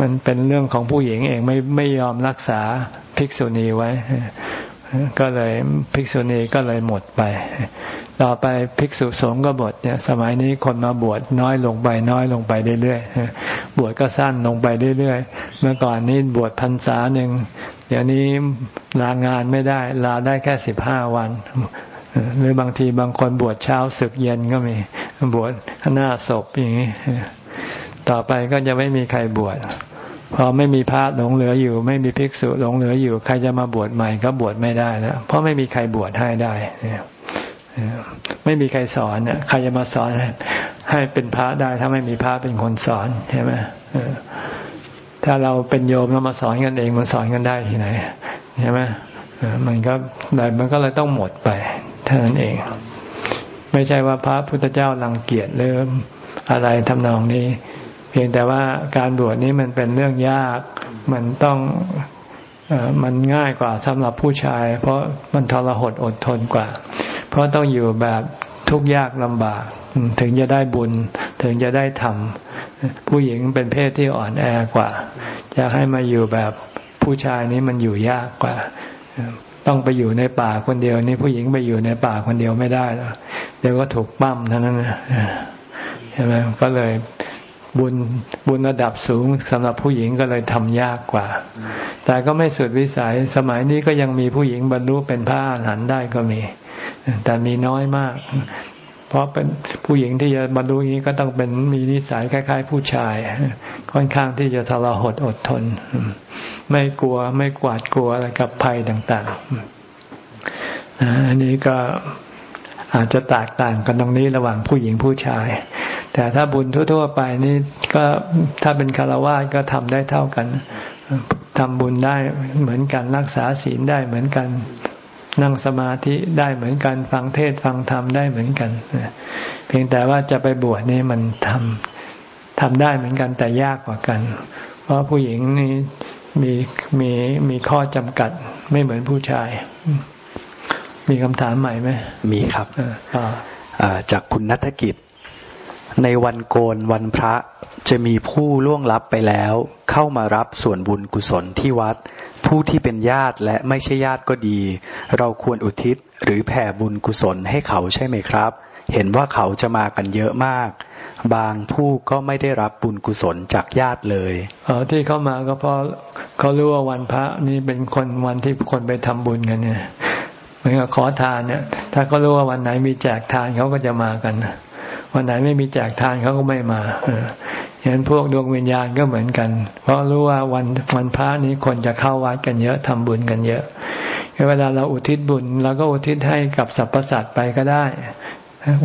มันเป็นเรื่องของผู้หญิงเองไม่ไม่ยอมรักษาภิกษุณีไว้ ก็เลยภิกษุณีก็เลยหมดไป ต่อไปภิกษุสงฆ์ก็บวชเนี่ยสมัยนี้คนมาบวชน้อยลงไปน้อยลงไปเรื่อยๆบวชก็สั้นลงไปเรื่อยๆ เมื่อก่อนนี้บวชพรรษาหนึ่งเดี๋ยวนี้ลางานไม่ได้ลาได้แค่สิบห้าวัน หรือบางทีบางคนบวชเช้าศึกเย็นก็มี บวชหน้าศพอย่างนี้ ต่อไปก็จะไม่มีใครบวช พอไม่มีพระหลงเหลืออยู่ ไม่มีภิกษุหลงเหลืออยู่ ใครจะมาบวชใหม่ก็บวชไม่ได้แล้วเพราะไม่มีใครบวชให้ได้ไม่มีใครสอนเนี่ยใครจะมาสอนให้เป็นพระได้ ถ้าไม่มีพระเป็นคนสอนใช่ไหมถ้าเราเป็นโยมเรามาสอนกันเองมันสอนกันได้ที่ไหนใช่ไหมมันก็แต่มันก็เลยต้องหมดไปเท่านั้นเอง ไม่ใช่ว่าพระพุทธเจ้ารังเกียจหรืออะไรทำนองนี้ เพียงแต่ว่าการบวชนี้มันเป็นเรื่องยาก มันต้องมันง่ายกว่าสำหรับผู้ชาย เพราะมันทรหดอดทนกว่า เพราะต้องอยู่แบบทุกข์ยากลำบาก ถึงจะได้บุญ ถึงจะได้ทำผู้หญิงเป็นเพศที่อ่อนแอกว่า จะให้มาอยู่แบบผู้ชายนี้มันอยู่ยากกว่า ต้องไปอยู่ในป่าคนเดียว นี่ผู้หญิงไปอยู่ในป่าคนเดียวไม่ได้แล้วเดี๋ยวก็ถูกปั้มเท่านั้นนะใช่ไหมก็เลย บุญบุญระดับสูงสำหรับผู้หญิงก็เลยทำยากกว่า แต่ก็ไม่สุดวิสัยสมัยนี้ก็ยังมีผู้หญิงบรรลุเป็นพระอรหันต์ได้ก็มี แต่มีน้อยมาก เพราะเป็นผู้หญิงที่จะบรรลุนี้ก็ต้องเป็นมีนิสัยคล้าย ๆ ผู้ชาย ค่อนข้างที่จะทรหดอดทน ไม่กลัวไม่กวาดกลัวอะไรกับภัยต่าง ๆอันนี้ก็ อาจจะแตกต่างกันตรงนี้ระหว่างผู้หญิงผู้ชาย แต่ถ้าบุญทั่ว ๆ ไปนี่ก็ถ้าเป็นคารวะก็ทำได้เท่ากันทำบุญได้เหมือนกันรักษาศีลได้เหมือนกันนั่งสมาธิได้เหมือนกันฟังเทศฟังธรรมได้เหมือนกันเพียงแต่ว่าจะไปบวชนี่มันทำทำได้เหมือนกันแต่ยากกว่ากัน เพราะผู้หญิงนี่มีมีมีข้อจำกัดไม่เหมือนผู้ชาย มีคำถามใหม่ไหมมีครับจากคุณนัฐกิจ ในวันโกนวันพระจะมีผู้ล่วงลับไปแล้ว เข้ามารับส่วนบุญกุศลที่วัด ผู้ที่เป็นญาติและไม่ใช่ญาติก็ดี เราควรอุทิศหรือแผ่บุญกุศลให้เขาใช่ไหมครับ เห็นว่าเขาจะมากันเยอะมาก บางผู้ก็ไม่ได้รับบุญกุศลจากญาติเลยอ๋อที่เขามาก็เพราะเขารู้ว่าวันพระนี่เป็นคนวันที่คนไปทำบุญกันเนี่ยเห มือนกับขอทานเนี่ย ถ้าเขารู้ว่าวันไหนมีแจกทานเขาก็จะมากันวันไหนไม่มีแจกทานเขาก็ไม่มาเห็นพวกดวงวิญญาณก็เหมือนกัน เพราะรู้ว่าวันวันพระนี้คนจะเข้าวัดกันเยอะทำบุญกันเยอะเวลาเราอุทิศบุญเราก็อุทิศให้กับสรรพสัตว์ไปก็ได้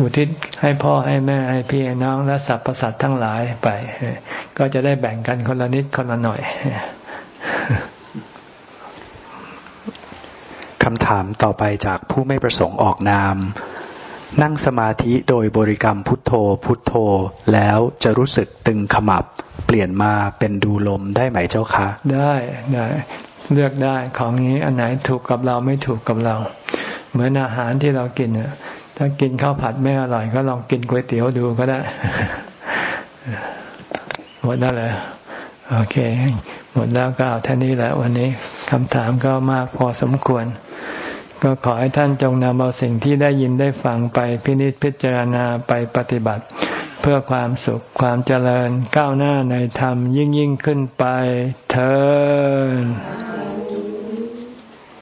อุทิศให้พ่อให้แม่ให้พี่ให้น้องและสรรพสัตว์ทั้งหลายไป ก็จะได้แบ่งกันคนละนิดคนละหน่อย คำถามต่อไปจากผู้ไม่ประสงค์ออกนาม นั่งสมาธิโดยบริกรรมพุทโธพุทโธ แล้วจะรู้สึกตึงขมับ เปลี่ยนมาเป็นดูลมได้ไหมเจ้าคะ ได้ได้เลือกได้ของนี้อันไหนถูกกับเราไม่ถูกกับเรา เหมือนอาหารที่เรากินถ้ากินข้าวผัดไม่อร่อย ก็ลองกินก๋วยเตี๋ยวดูก็ได้หมดแล้วเลยโอเค หมดแล้วก็เอาท่านี้แหละวันนี้คำถามก็มากพอสมควร ก็ขอให้ท่านจงนำเอาสิ่งที่ได้ยินได้ฟังไปพินิจพิจารณาไปปฏิบัติ เพื่อความสุขความเจริญก้าวหน้าในธรรมยิ่งยิ่งขึ้นไปเธอ